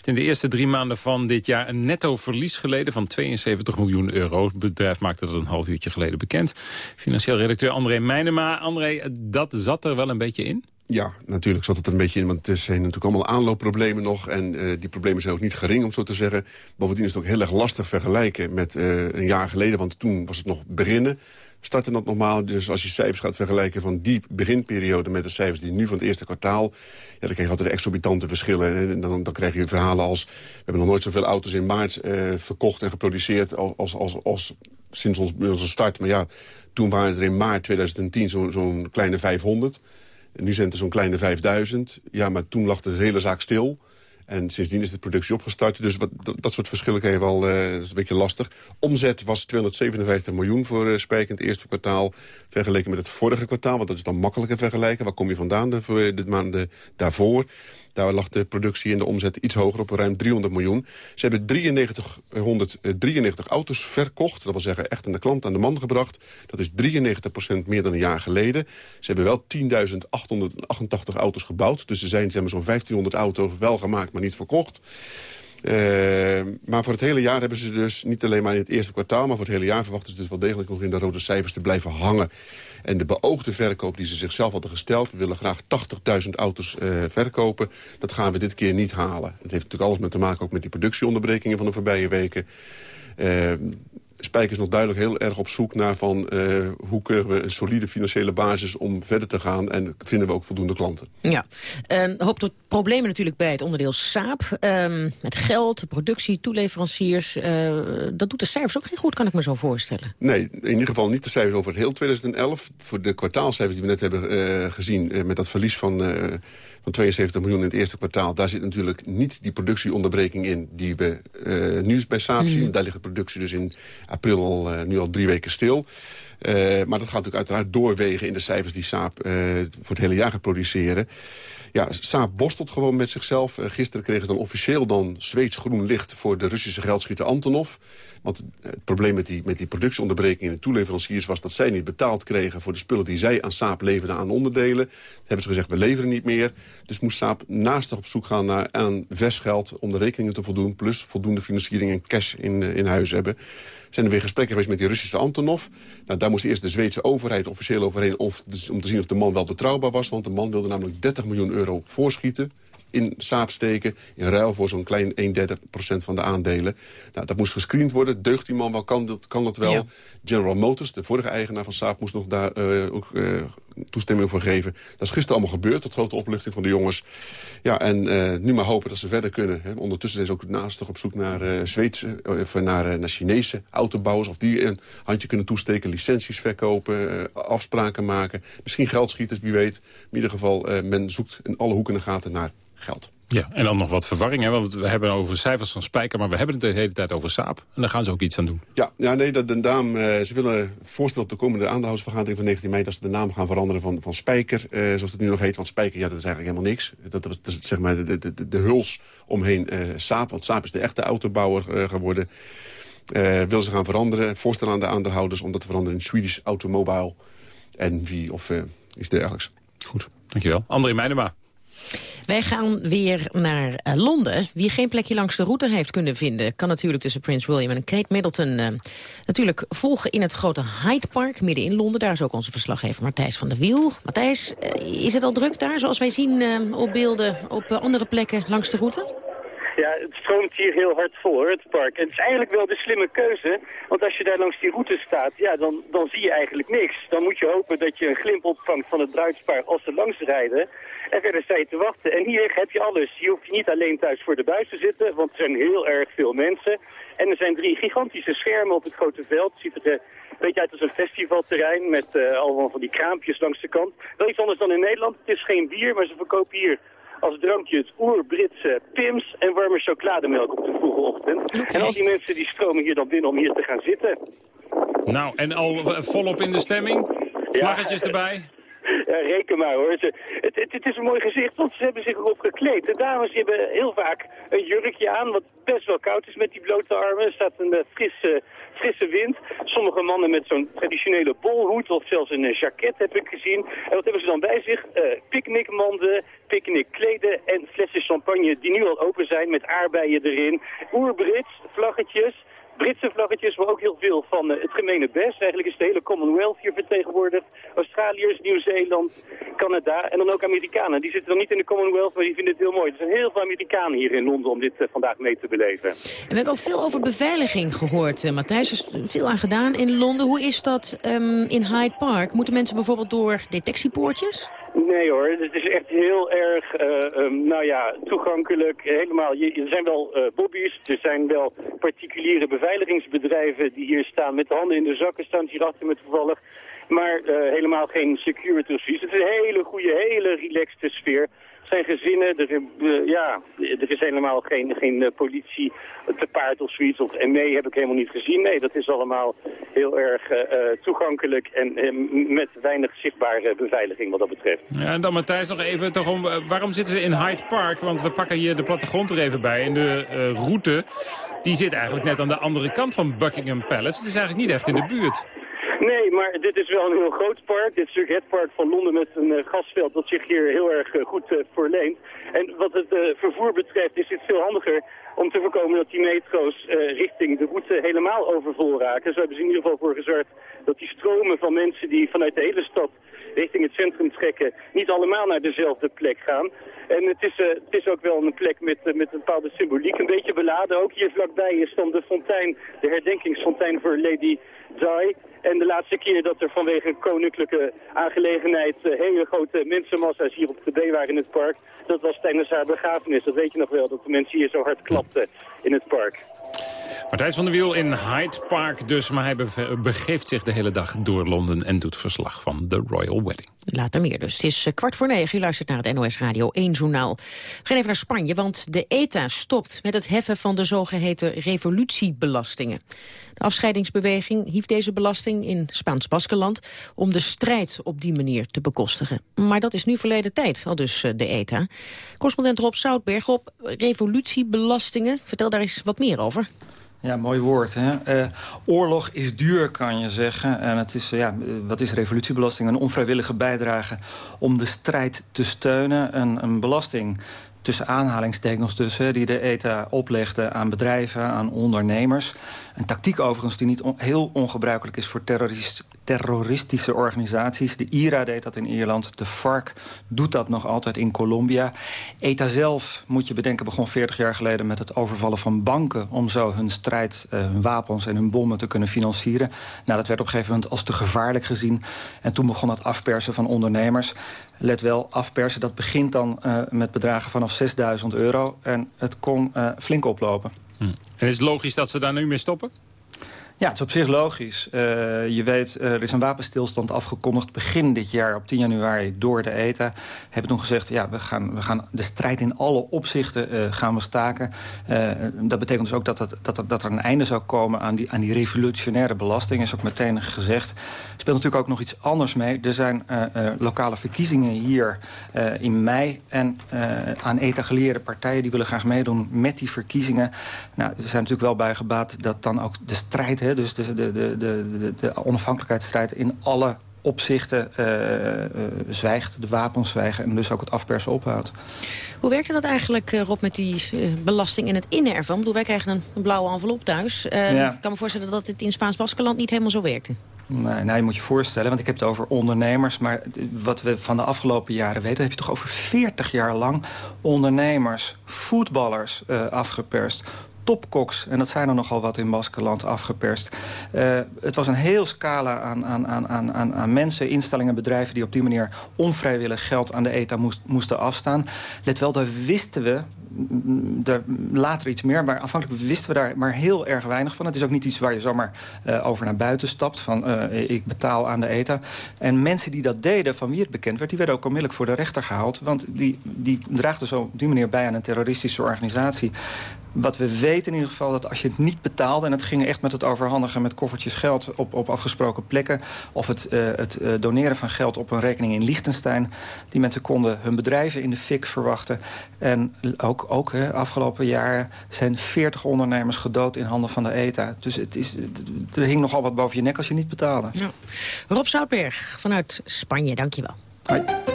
heeft in de eerste drie maanden van dit jaar een netto verlies geleden van 72 miljoen euro. Het bedrijf maakte dat een half uurtje geleden bekend. Financieel redacteur André Meijnema. André, dat zat er wel een beetje in? Ja, natuurlijk zat het er een beetje in, want het zijn natuurlijk allemaal aanloopproblemen nog. En uh, die problemen zijn ook niet gering, om zo te zeggen. Bovendien is het ook heel erg lastig vergelijken met uh, een jaar geleden, want toen was het nog beginnen starten dat normaal. Dus als je cijfers gaat vergelijken van die beginperiode... met de cijfers die nu van het eerste kwartaal... Ja, dan krijg je altijd exorbitante verschillen. En dan, dan krijg je verhalen als... we hebben nog nooit zoveel auto's in maart uh, verkocht en geproduceerd... als, als, als, als sinds onze start. Maar ja, toen waren er in maart 2010 zo'n zo kleine 500. En nu zijn het er zo'n kleine 5000. Ja, maar toen lag de hele zaak stil... En sindsdien is de productie opgestart. Dus wat, dat, soort verschillen krijg je wel, is een beetje lastig. Omzet was 257 miljoen voor uh, Spijk in het eerste kwartaal. Vergeleken met het vorige kwartaal, want dat is dan makkelijker vergelijken. Waar kom je vandaan de, de maanden daarvoor? Daar lag de productie en de omzet iets hoger op ruim 300 miljoen. Ze hebben 93, auto's verkocht. Dat wil zeggen echt aan de klant aan de man gebracht. Dat is 93% meer dan een jaar geleden. Ze hebben wel 10.888 auto's gebouwd. Dus er zijn maar, zo'n 1500 auto's wel gemaakt, maar niet verkocht. Uh, maar voor het hele jaar hebben ze dus niet alleen maar in het eerste kwartaal... maar voor het hele jaar verwachten ze dus wel degelijk nog in de rode cijfers te blijven hangen. En de beoogde verkoop die ze zichzelf hadden gesteld... we willen graag 80.000 auto's uh, verkopen. Dat gaan we dit keer niet halen. Het heeft natuurlijk alles met te maken ook met die productieonderbrekingen van de voorbije weken. Uh, Spijk is nog duidelijk heel erg op zoek naar van uh, hoe kunnen we een solide financiële basis om verder te gaan en vinden we ook voldoende klanten. Ja, um, hoop tot problemen natuurlijk bij het onderdeel Saap. Um, met geld, productie, toeleveranciers. Uh, dat doet de cijfers ook geen goed, kan ik me zo voorstellen. Nee, in ieder geval niet de cijfers over het heel 2011. Voor de kwartaalcijfers die we net hebben uh, gezien met dat verlies van, van 72 miljoen in het eerste kwartaal. Daar zit natuurlijk niet die productieonderbreking in die we nu bij Saap mm. zien. Daar ligt de productie dus in april al, uh, nu al drie weken stil. Uh, maar dat gaat natuurlijk uiteraard doorwegen in de cijfers die Saab uh, voor het hele jaar gaat produceren. Ja, Saab worstelt gewoon met zichzelf. Gisteren kregen ze dan officieel dan Zweeds groen licht voor de Russische geldschieter Antonov. Want het probleem met die, met die productieonderbreking in de toeleveranciers was dat zij niet betaald kregen voor de spullen die zij aan Saab leverden aan onderdelen. Dan hebben ze gezegd, we leveren niet meer. Dus moest Saab naast op zoek gaan naar aan versgeld om de rekeningen te voldoen. Plus voldoende financiering en cash in, in huis hebben zijn er weer gesprekken geweest met die Russische Antonov. Nou, daar moest eerst de Zweedse overheid officieel overheen... Of, om te zien of de man wel betrouwbaar was. Want de man wilde namelijk 30 miljoen euro voorschieten in Saab steken... in ruil voor zo'n klein 31 procent van de aandelen. Nou, dat moest gescreend worden. Deugt die man wel? Kan dat, kan dat wel? General Motors, de vorige eigenaar van Saab... moest nog daar uh, ook uh, toestemming voor geven. Dat is gisteren allemaal gebeurd, tot grote opluchting van de jongens. Ja, en uh, nu maar hopen dat ze verder kunnen. Hè. Ondertussen zijn ze ook naast op zoek naar uh, Zweedse, of naar, naar Chinese autobouwers... of die een handje kunnen toesteken, licenties verkopen, afspraken maken. Misschien geldschieters, wie weet. In ieder geval, men zoekt in alle hoeken en gaten naar geld. Ja, en dan nog wat verwarring, hè? want we hebben over cijfers van Spijker... maar we hebben het de hele tijd over Saap. En daar gaan ze ook iets aan doen. Ja, ja nee, dat, de naam, uh, ze willen voorstellen op de komende aandeelhoudersvergadering van 19 mei... dat ze de naam gaan veranderen van, van Spijker, uh, zoals het nu nog heet. Want Spijker, ja, dat is eigenlijk helemaal niks. Dat, dat is zeg maar de, de, de, de huls omheen uh, Saap. Want Saap is de echte autobouwer geworden. willen ze gaan veranderen, voorstellen aan de aandeelhouders... om dat te veranderen in Swedish Automobile. En wie of is dergelijks. Goed, dankjewel. André Meijnema. Wij gaan weer naar uh, Londen. Wie geen plekje langs de route heeft kunnen vinden... kan natuurlijk tussen Prins William en Kate Middleton... Uh, natuurlijk volgen in het grote Hyde Park midden in Londen. Daar is ook onze verslaggever Matthijs van der Wiel. Matthijs, uh, is het al druk daar, zoals wij zien op beelden... op andere plekken langs de route? Ja, het stroomt hier heel hard vol, het park. En het is eigenlijk wel de slimme keuze, want als je daar langs die route staat, ja, dan, dan zie je eigenlijk niks. Dan moet je hopen dat je een glimp opvangt van het bruidspaar als ze langs rijden. En verder sta je te wachten. En hier heb je alles. Je hoeft niet alleen thuis voor de buis te zitten, want er zijn heel erg veel mensen. En er zijn drie gigantische schermen op het grote veld. Het ziet er een beetje uit als een festivalterrein met uh, allemaal van die kraampjes langs de kant. Wel iets anders dan in Nederland. Het is geen bier, maar ze verkopen hier als drankje het oer-Britse Pims en warme chocolademelk op de vroege ochtend. En al die mensen die stromen hier dan binnen om hier te gaan zitten. Nou, en al volop in de stemming? Vlaggetjes erbij? Ja, reken maar hoor. Het, het, is een mooi gezicht, want ze hebben zich erop gekleed. De dames hebben heel vaak een jurkje aan, wat best wel koud is met die blote armen. Er staat een uh, frisse, frisse wind. Sommige mannen met zo'n traditionele bolhoed of zelfs een uh, jacket heb ik gezien. En wat hebben ze dan bij zich? Uh, picknickmanden, picknickkleden en flessen champagne die nu al open zijn met aardbeien erin. Oerbrits, vlaggetjes. Britse vlaggetjes, maar ook heel veel van uh, het gemene best. Eigenlijk is de hele Commonwealth hier vertegenwoordigd. Australiërs, Nieuw-Zeeland, Canada en dan ook Amerikanen. Die zitten dan niet in de Commonwealth, maar die vinden het heel mooi. Er zijn heel veel Amerikanen hier in Londen om dit eh, vandaag mee te beleven. En we hebben al veel over beveiliging gehoord, uh, Matthijs. Er is veel aan gedaan in Londen. Hoe is dat um, in Hyde Park? Moeten mensen bijvoorbeeld door detectiepoortjes? Nee hoor, het is echt heel erg, uh, um, nou ja, toegankelijk. Helemaal, er zijn wel uh, bobby's, er zijn wel particuliere beveiligingsbedrijven die hier staan met de handen in de zakken, staan hier achter met toevallig. Maar uh, helemaal geen security of Het is een hele goede, hele relaxte sfeer zijn gezinnen. Er, uh, ja, er is helemaal geen, geen uh, politie te paard of zoiets. Of ME heb ik helemaal niet gezien. Nee, dat is allemaal heel erg uh, toegankelijk en met weinig zichtbare beveiliging wat dat betreft. Ja, en dan Matthijs nog even toch om, waarom zitten ze in Hyde Park? Want we pakken hier de plattegrond er even bij. En de route, die zit eigenlijk net aan de andere kant van Buckingham Palace. Het is eigenlijk niet echt in de buurt. Nee, maar dit is wel een heel groot park. Dit is het park van Londen met een uh, gasveld dat zich hier heel erg uh, goed uh, voorleent. En wat het vervoer betreft is het veel handiger om te voorkomen dat die metro's richting de route helemaal overvol raken. Zo hebben ze in ieder geval voor gezorgd dat die stromen van mensen die vanuit de hele stad richting het centrum trekken, niet allemaal naar dezelfde plek gaan. En het is, uh, het is ook wel een plek met, uh, met een bepaalde symboliek, een beetje beladen. Ook hier vlakbij is dan de fontein, de herdenkingsfontein voor Lady Di. En de laatste keer dat er vanwege een koninklijke aangelegenheid uh, hele grote mensenmassa's hier op de B waren in het park, dat was tijdens haar begrafenis. Dat weet je nog wel, dat de mensen hier zo hard klapten in het park. Matthijs van der Wiel in Hyde Park dus, maar hij begeeft zich de hele dag door Londen en doet verslag van de Royal Wedding. Later meer dus. Het is kwart voor negen. U luistert naar het NOS Radio 1 journaal. We gaan even naar Spanje, want de ETA stopt met het heffen van de zogeheten revolutiebelastingen. De afscheidingsbeweging hief deze belasting in Spaans-Baskenland om de strijd op die manier te bekostigen. Maar dat is nu verleden tijd, al dus de ETA. Correspondent Rob Zoutberg op revolutiebelastingen. Vertel daar eens wat meer over. Ja, mooi woord. Hè? Uh, oorlog is duur, kan je zeggen. En het is, ja, wat is revolutiebelasting? Een onvrijwillige bijdrage om de strijd te steunen. Een, een belasting tussen aanhalingstekens dus, hè, die de ETA oplegde aan bedrijven, aan ondernemers. Een tactiek overigens die niet heel ongebruikelijk is voor terrorist terroristische organisaties. De IRA deed dat in Ierland, de FARC doet dat nog altijd in Colombia. ETA zelf, moet je bedenken, begon 40 jaar geleden met het overvallen van banken... om zo hun strijd, uh, hun wapens en hun bommen te kunnen financieren. Nou, dat werd op een gegeven moment als te gevaarlijk gezien. En toen begon het afpersen van ondernemers. Let wel, afpersen, dat begint dan uh, met bedragen vanaf 6000 euro. En het kon uh, flink oplopen. Hm. En is het logisch dat ze daar nu mee stoppen? Ja, het is op zich logisch. Uh, je weet, uh, er is een wapenstilstand afgekondigd begin dit jaar op 10 januari door de ETA. Hebben toen gezegd, ja, we gaan, we gaan de strijd in alle opzichten uh, gaan we staken. dat betekent dus ook dat, het, dat, dat er een einde zou komen aan die, aan die revolutionaire belasting. Is ook meteen gezegd. Er speelt natuurlijk ook nog iets anders mee. Er zijn lokale verkiezingen hier in mei. En aan ETA geleerde partijen die willen graag meedoen met die verkiezingen. Nou, er zijn natuurlijk wel bij gebaat dat dan ook de strijd dus de, de, de, de, de onafhankelijkheidsstrijd in alle opzichten uh, uh, zwijgt, de wapens zwijgen en dus ook het afpersen ophoudt. Hoe werkte dat eigenlijk, Rob, met die uh, belasting en het inerven? Ik bedoel, wij krijgen een, een blauwe envelop thuis. Ja. Ik kan me voorstellen dat het in Spaans-Baskeland niet helemaal zo werkte. Nee, nou, je moet je voorstellen, want ik heb het over ondernemers... maar wat we van de afgelopen jaren weten... heb je toch over 40 jaar lang ondernemers, voetballers afgeperst topkoks, en dat zijn er nogal wat in Baskeland, afgeperst. Uh, het was een heel scala aan, aan, aan, aan, aan mensen, instellingen, bedrijven... die op die manier onvrijwillig geld aan de ETA moest, moesten afstaan. Let wel, daar wisten we, daar later iets meer... maar afhankelijk wisten we daar maar heel erg weinig van. Het is ook niet iets waar je zomaar uh, over naar buiten stapt... van uh, ik betaal aan de ETA. En mensen die dat deden, van wie het bekend werd... die werden ook onmiddellijk voor de rechter gehaald. Want die, die draagden zo op die manier bij aan een terroristische organisatie. Wat we weten in ieder geval dat als je het niet betaalde... en het ging echt met het overhandigen met koffertjes geld op, op afgesproken plekken... of het, uh, het uh, doneren van geld op een rekening in Liechtenstein... die mensen konden hun bedrijven in de fik verwachten. En ook, ook hè, afgelopen jaar zijn 40 ondernemers gedood in handen van de ETA. Dus het is, er hing nogal wat boven je nek als je niet betaalde. Ja. Rob Zoutberg vanuit Spanje, dankjewel. Hoi.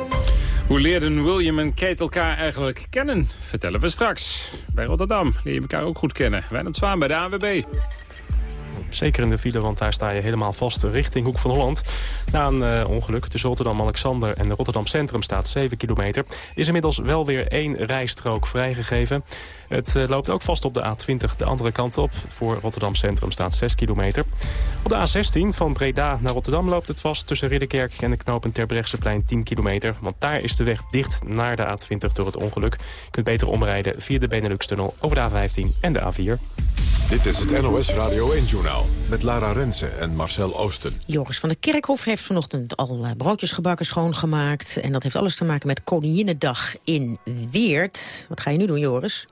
Hoe leerden William en Kate elkaar eigenlijk kennen? Vertellen we straks. Bij Rotterdam leer je elkaar ook goed kennen. Wijnand Zwaan bij de ANWB. Zeker in de file, want daar sta je helemaal vast richting Hoek van Holland. Na een ongeluk tussen Rotterdam-Alexander en Rotterdam Centrum staat 7 kilometer. Is inmiddels wel weer één rijstrook vrijgegeven. Het loopt ook vast op de A20 de andere kant op. Voor Rotterdam Centrum staat 6 kilometer. Op de A16 van Breda naar Rotterdam loopt het vast tussen Ridderkerk en de knoop Terbrechtseplein 10 kilometer. Want daar is de weg dicht naar de A20 door het ongeluk. Je kunt beter omrijden via de Benelux-tunnel over de A15 en de A4. Dit is het NOS Radio 1-journaal met Lara Rensen en Marcel Oosten. Joris van der Kerkhof heeft vanochtend al eh, broodjes gebakken schoongemaakt. En dat heeft alles te maken met Koninginnedag in Weert. Wat ga je nu doen, Joris?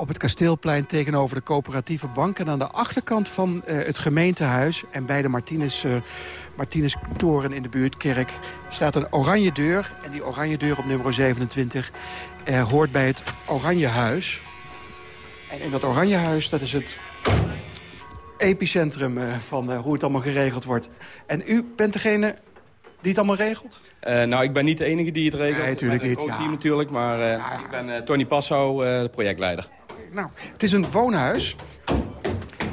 Op het Kasteelplein tegenover de coöperatieve bank. En aan de achterkant van uh, het gemeentehuis en bij de Martinez, uh, Martinez toren in de buurt, kerk, staat een oranje deur. En die oranje deur op nummer 27 uh, hoort bij het Oranje Huis. En in dat Oranje Huis, dat is het epicentrum van hoe het allemaal geregeld wordt. En u bent degene die het allemaal regelt? Uh, nou, ik ben niet de enige die het regelt. Nee, natuurlijk niet. Groot team natuurlijk, maar uh, ja, ja. ik ben uh, Tony Passau, de projectleider. Nou, het is een woonhuis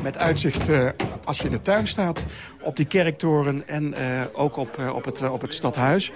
met uitzicht, uh, als je in de tuin staat, op die kerktoren en uh, ook op, uh, op, het, op het stadhuis.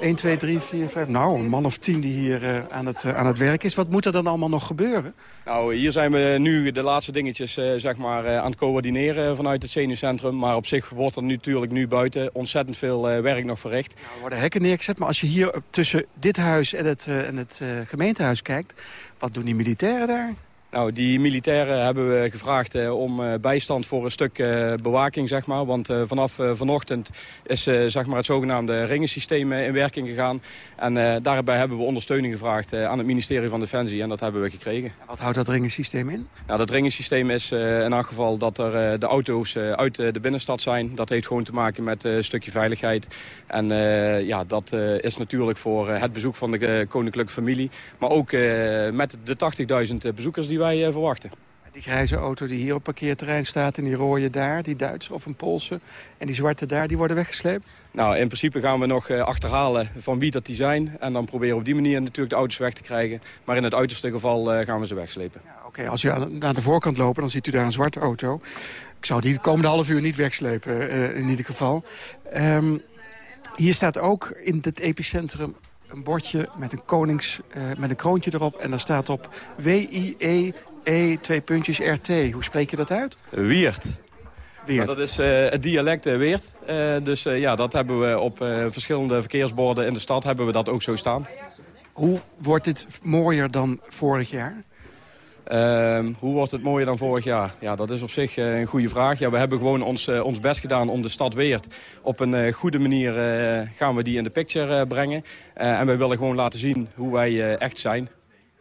1, 2, 3, 4, 5, nou, een man of tien die hier aan, het, aan het werk is. Wat moet er dan allemaal nog gebeuren? Nou, hier zijn we nu de laatste dingetjes zeg maar, aan het coördineren vanuit het zenuwcentrum. Maar op zich wordt er natuurlijk nu buiten ontzettend veel werk nog verricht. Nou, er worden hekken neergezet, maar als je hier tussen dit huis en het, en het gemeentehuis kijkt... wat doen die militairen daar? Nou, die militairen hebben we gevraagd eh, om uh, bijstand voor een stuk uh, bewaking, zeg maar. Want vanaf vanochtend is zeg maar het zogenaamde ringensysteem in werking gegaan. En daarbij hebben we ondersteuning gevraagd aan het ministerie van Defensie. En dat hebben we gekregen. Wat houdt dat ringensysteem in? Nou, dat ringensysteem is in elk geval dat er de auto's uit de binnenstad zijn. Dat heeft gewoon te maken met een stukje veiligheid. En ja, dat is natuurlijk voor het bezoek van de koninklijke familie. Maar ook met de 80.000 bezoekers die wij uh, verwachten. Die grijze auto die hier op parkeerterrein staat en die rode daar, die Duitse of een Poolse... en die zwarte daar, die worden weggesleept? Nou, in principe gaan we nog uh, achterhalen van wie dat die zijn. En dan proberen op die manier natuurlijk de auto's weg te krijgen. Maar in het uiterste geval uh, gaan we ze wegslepen. Ja, Oké, okay. als u naar de voorkant loopt, dan ziet u daar een zwarte auto. Ik zou die de komende half uur niet wegslepen, in ieder geval. Um, hier staat ook in het epicentrum een bordje met een, konings, uh, met een kroontje erop. En daar staat op W-I-E-E, twee puntjes R-T. Hoe spreek je dat uit? Weert. Weert. Nou, dat is uh, het dialect uh, Weert. dus ja, dat hebben we op verschillende verkeersborden in de stad hebben we dat ook zo staan. Hoe wordt dit mooier dan vorig jaar? Uh, hoe wordt het mooier dan vorig jaar? Ja, dat is op zich uh, een goede vraag. Ja, we hebben gewoon ons, uh, ons best gedaan om de stad Weert op een uh, goede manier gaan we die in de picture brengen. en we willen gewoon laten zien hoe wij echt zijn.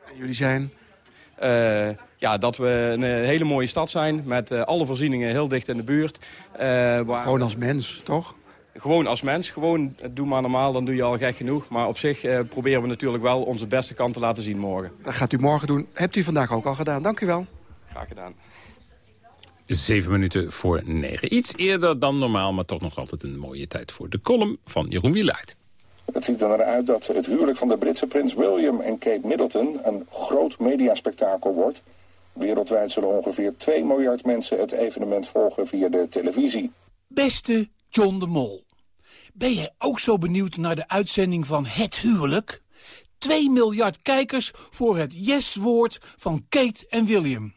En jullie zijn? ja, dat we een hele mooie stad zijn met alle voorzieningen heel dicht in de buurt. Waar... Gewoon als mens, toch? Gewoon als mens, gewoon doe maar normaal, dan doe je al gek genoeg. Maar op zich eh, proberen we natuurlijk wel onze beste kant te laten zien morgen. Dat gaat u morgen doen. Hebt u vandaag ook al gedaan. Dank u wel. Graag gedaan. Zeven minuten voor negen. Iets eerder dan normaal, maar toch nog altijd een mooie tijd voor de column van Jeroen Wielaert. Het ziet er naar uit dat het huwelijk van de Britse prins William en Kate Middleton een groot mediaspectakel wordt. Wereldwijd zullen ongeveer 2 miljard mensen het evenement volgen via de televisie. Beste John de Mol. Ben jij ook zo benieuwd naar de uitzending van Het Huwelijk? 2 miljard kijkers voor het yes-woord van Kate en William.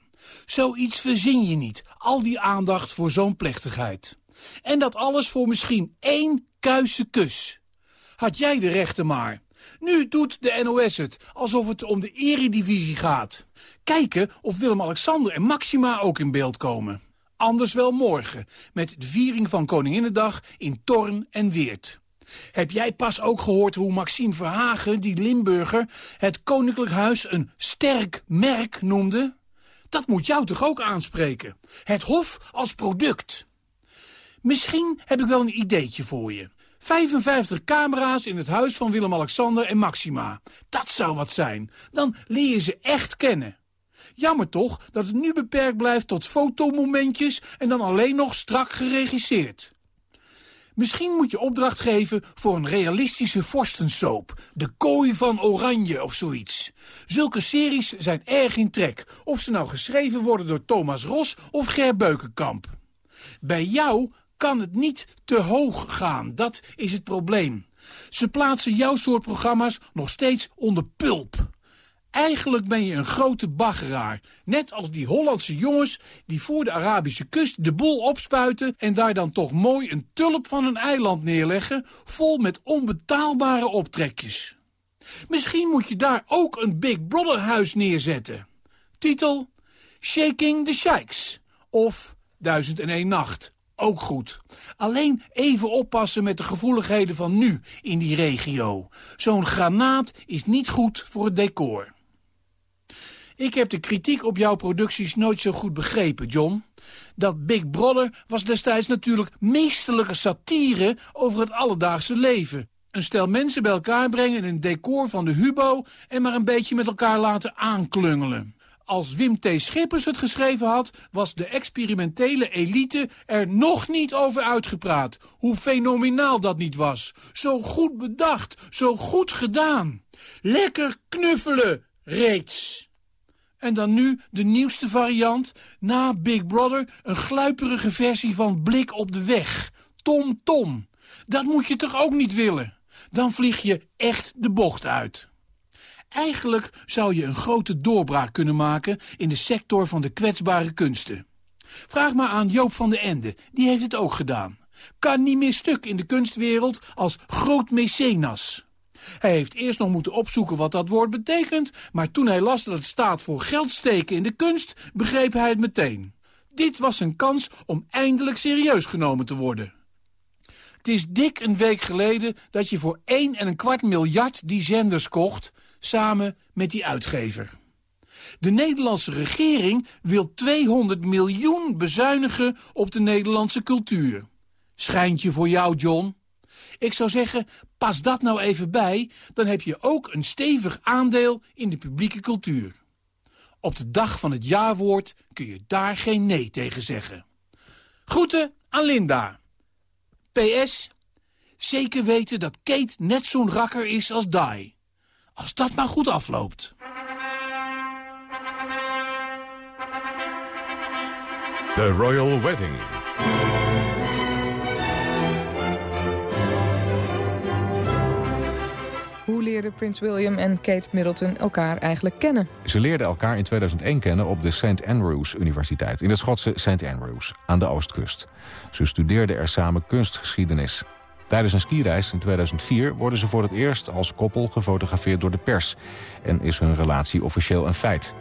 Zoiets verzin je niet, al die aandacht voor zo'n plechtigheid. En dat alles voor misschien één kuise kus. Had jij de rechten maar. Nu doet de NOS het, alsof het om de eredivisie gaat. Kijken of Willem-Alexander en Maxima ook in beeld komen. Anders wel morgen, met de viering van Koninginnedag in Torn en Weert. Heb jij pas ook gehoord hoe Maxime Verhagen, die Limburger... het Koninklijk Huis een sterk merk noemde? Dat moet jou toch ook aanspreken? Het Hof als product. Misschien heb ik wel een ideetje voor je. 55 camera's in het huis van Willem-Alexander en Maxima. Dat zou wat zijn. Dan leer je ze echt kennen. Jammer toch dat het nu beperkt blijft tot fotomomentjes en dan alleen nog strak geregisseerd. Misschien moet je opdracht geven voor een realistische vorstensoap. De kooi van Oranje of zoiets. Zulke series zijn erg in trek. Of ze nou geschreven worden door Thomas Ros of Ger Beukenkamp. Bij jou kan het niet te hoog gaan. Dat is het probleem. Ze plaatsen jouw soort programma's nog steeds onder pulp. Eigenlijk ben je een grote baggeraar. Net als die Hollandse jongens die voor de Arabische kust de boel opspuiten... en daar dan toch mooi een tulp van een eiland neerleggen... vol met onbetaalbare optrekjes. Misschien moet je daar ook een Big Brother huis neerzetten. Titel Shaking the Shikes of 1001 Nacht. Ook goed. Alleen even oppassen met de gevoeligheden van nu in die regio. Zo'n granaat is niet goed voor het decor. Ik heb de kritiek op jouw producties nooit zo goed begrepen, John. Dat Big Brother was destijds natuurlijk meesterlijke satire over het alledaagse leven. Een stel mensen bij elkaar brengen in een decor van de Hubo... en maar een beetje met elkaar laten aanklungelen. Als Wim T. Schippers het geschreven had, was de experimentele elite er nog niet over uitgepraat. Hoe fenomenaal dat niet was. Zo goed bedacht, zo goed gedaan. Lekker knuffelen, reeds. En dan nu de nieuwste variant. Na Big Brother een gluiperige versie van Blik op de Weg. Tom Tom. Dat moet je toch ook niet willen? Dan vlieg je echt de bocht uit. Eigenlijk zou je een grote doorbraak kunnen maken in de sector van de kwetsbare kunsten. Vraag maar aan Joop van de Ende, die heeft het ook gedaan. Kan niet meer stuk in de kunstwereld als groot mecenas. Hij heeft eerst nog moeten opzoeken wat dat woord betekent... maar toen hij las dat het staat voor geld steken in de kunst... begreep hij het meteen. Dit was een kans om eindelijk serieus genomen te worden. Het is dik een week geleden dat je voor 1 en een kwart miljard die zenders kocht... samen met die uitgever. De Nederlandse regering wil 200 miljoen bezuinigen op de Nederlandse cultuur. Schijntje voor jou, John. Ik zou zeggen, pas dat nou even bij, dan heb je ook een stevig aandeel in de publieke cultuur. Op de dag van het jaarwoord kun je daar geen nee tegen zeggen. Groeten aan Linda. PS, zeker weten dat Kate net zo'n rakker is als Dai. Als dat maar goed afloopt. The Royal Wedding. Leerden Prins William en Kate Middleton elkaar eigenlijk kennen? Ze leerden elkaar in 2001 kennen op de St. Andrews Universiteit... in het Schotse St. Andrews, aan de oostkust. Ze studeerden er samen kunstgeschiedenis. Tijdens een skireis in 2004 worden ze voor het eerst als koppel gefotografeerd door de pers... en is hun relatie officieel een feit.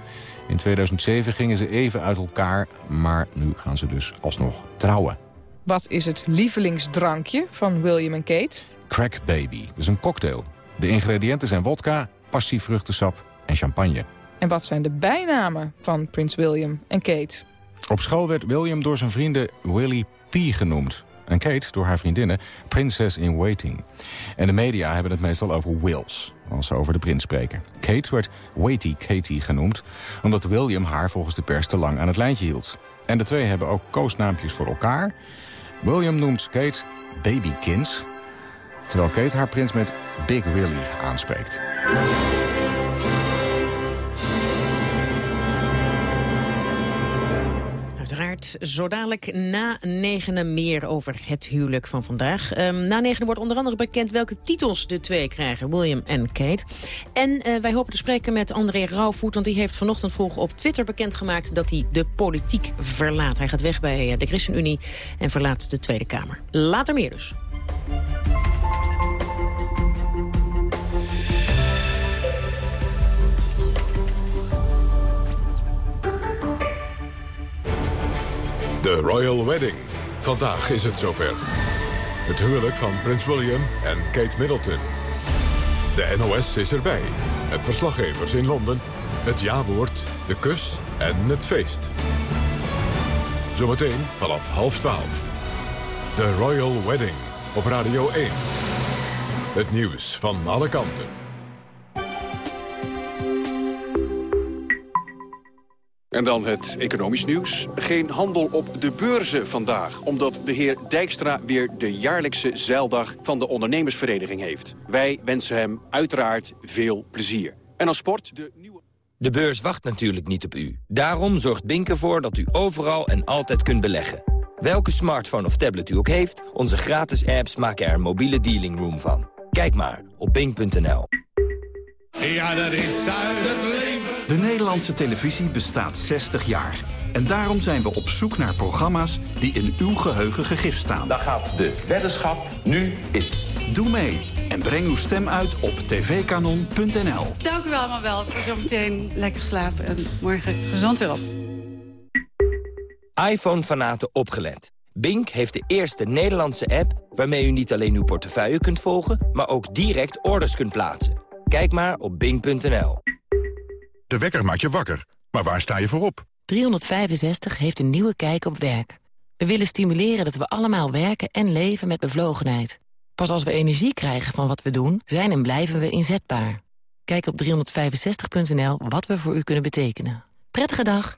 In 2007 gingen ze even uit elkaar, maar nu gaan ze dus alsnog trouwen. Wat is het lievelingsdrankje van William en Kate? Crack Baby, dat is een cocktail. De ingrediënten zijn wodka, passievruchtensap en champagne. En wat zijn de bijnamen van prins William en Kate? Op school werd William door zijn vrienden Willie P. genoemd. En Kate door haar vriendinnen Princess in Waiting. En de media hebben het meestal over Wills, als ze over de prins spreken. Kate werd Waity Katie genoemd, omdat William haar volgens de pers te lang aan het lijntje hield. En de twee hebben ook koosnaampjes voor elkaar. William noemt Kate Babykins, terwijl Kate haar prins met Big Willie aanspreekt. Uiteraard zo dadelijk na negenen meer over het huwelijk van vandaag. Um, na negenen wordt onder andere bekend welke titels de twee krijgen, William en Kate. En uh, wij hopen te spreken met André Rauwvoet, want die heeft vanochtend vroeg op Twitter bekendgemaakt dat hij de politiek verlaat. Hij gaat weg bij eh, de ChristenUnie en verlaat de Tweede Kamer. Later meer dus. De Royal Wedding. Vandaag is het zover. Het huwelijk van prins William en Kate Middleton. De NOS is erbij. Met verslaggevers in Londen, het jawoord, de kus en het feest. Zometeen vanaf half twaalf. De Royal Wedding op Radio 1. Het nieuws van alle kanten. En dan het economisch nieuws. Geen handel op de beurzen vandaag, omdat de heer Dijkstra weer de jaarlijkse zeildag van de ondernemersvereniging heeft. Wij wensen hem uiteraard veel plezier. En als sport de nieuwe... De beurs wacht natuurlijk niet op u. Daarom zorgt Bink ervoor dat u overal en altijd kunt beleggen. Welke smartphone of tablet u ook heeft, onze gratis apps maken er een mobiele dealing room van. Kijk maar op bing.nl. Ja, dat is uit het leven. De Nederlandse televisie bestaat 60 jaar. En daarom zijn we op zoek naar programma's die in uw geheugen gegrift staan. Daar gaat de weddenschap nu in. Doe mee en breng uw stem uit op tvkanon.nl. Dank u wel allemaal wel. Voor zometeen lekker slapen en morgen gezond weer op. iPhone-fanaten opgelet. Bink heeft de eerste Nederlandse app waarmee u niet alleen uw portefeuille kunt volgen... maar ook direct orders kunt plaatsen. Kijk maar op bink.nl. De wekker maakt je wakker, maar waar sta je voor op? 365 heeft een nieuwe kijk op werk. We willen stimuleren dat we allemaal werken en leven met bevlogenheid. Pas als we energie krijgen van wat we doen, zijn en blijven we inzetbaar. Kijk op 365.nl wat we voor u kunnen betekenen. Prettige dag.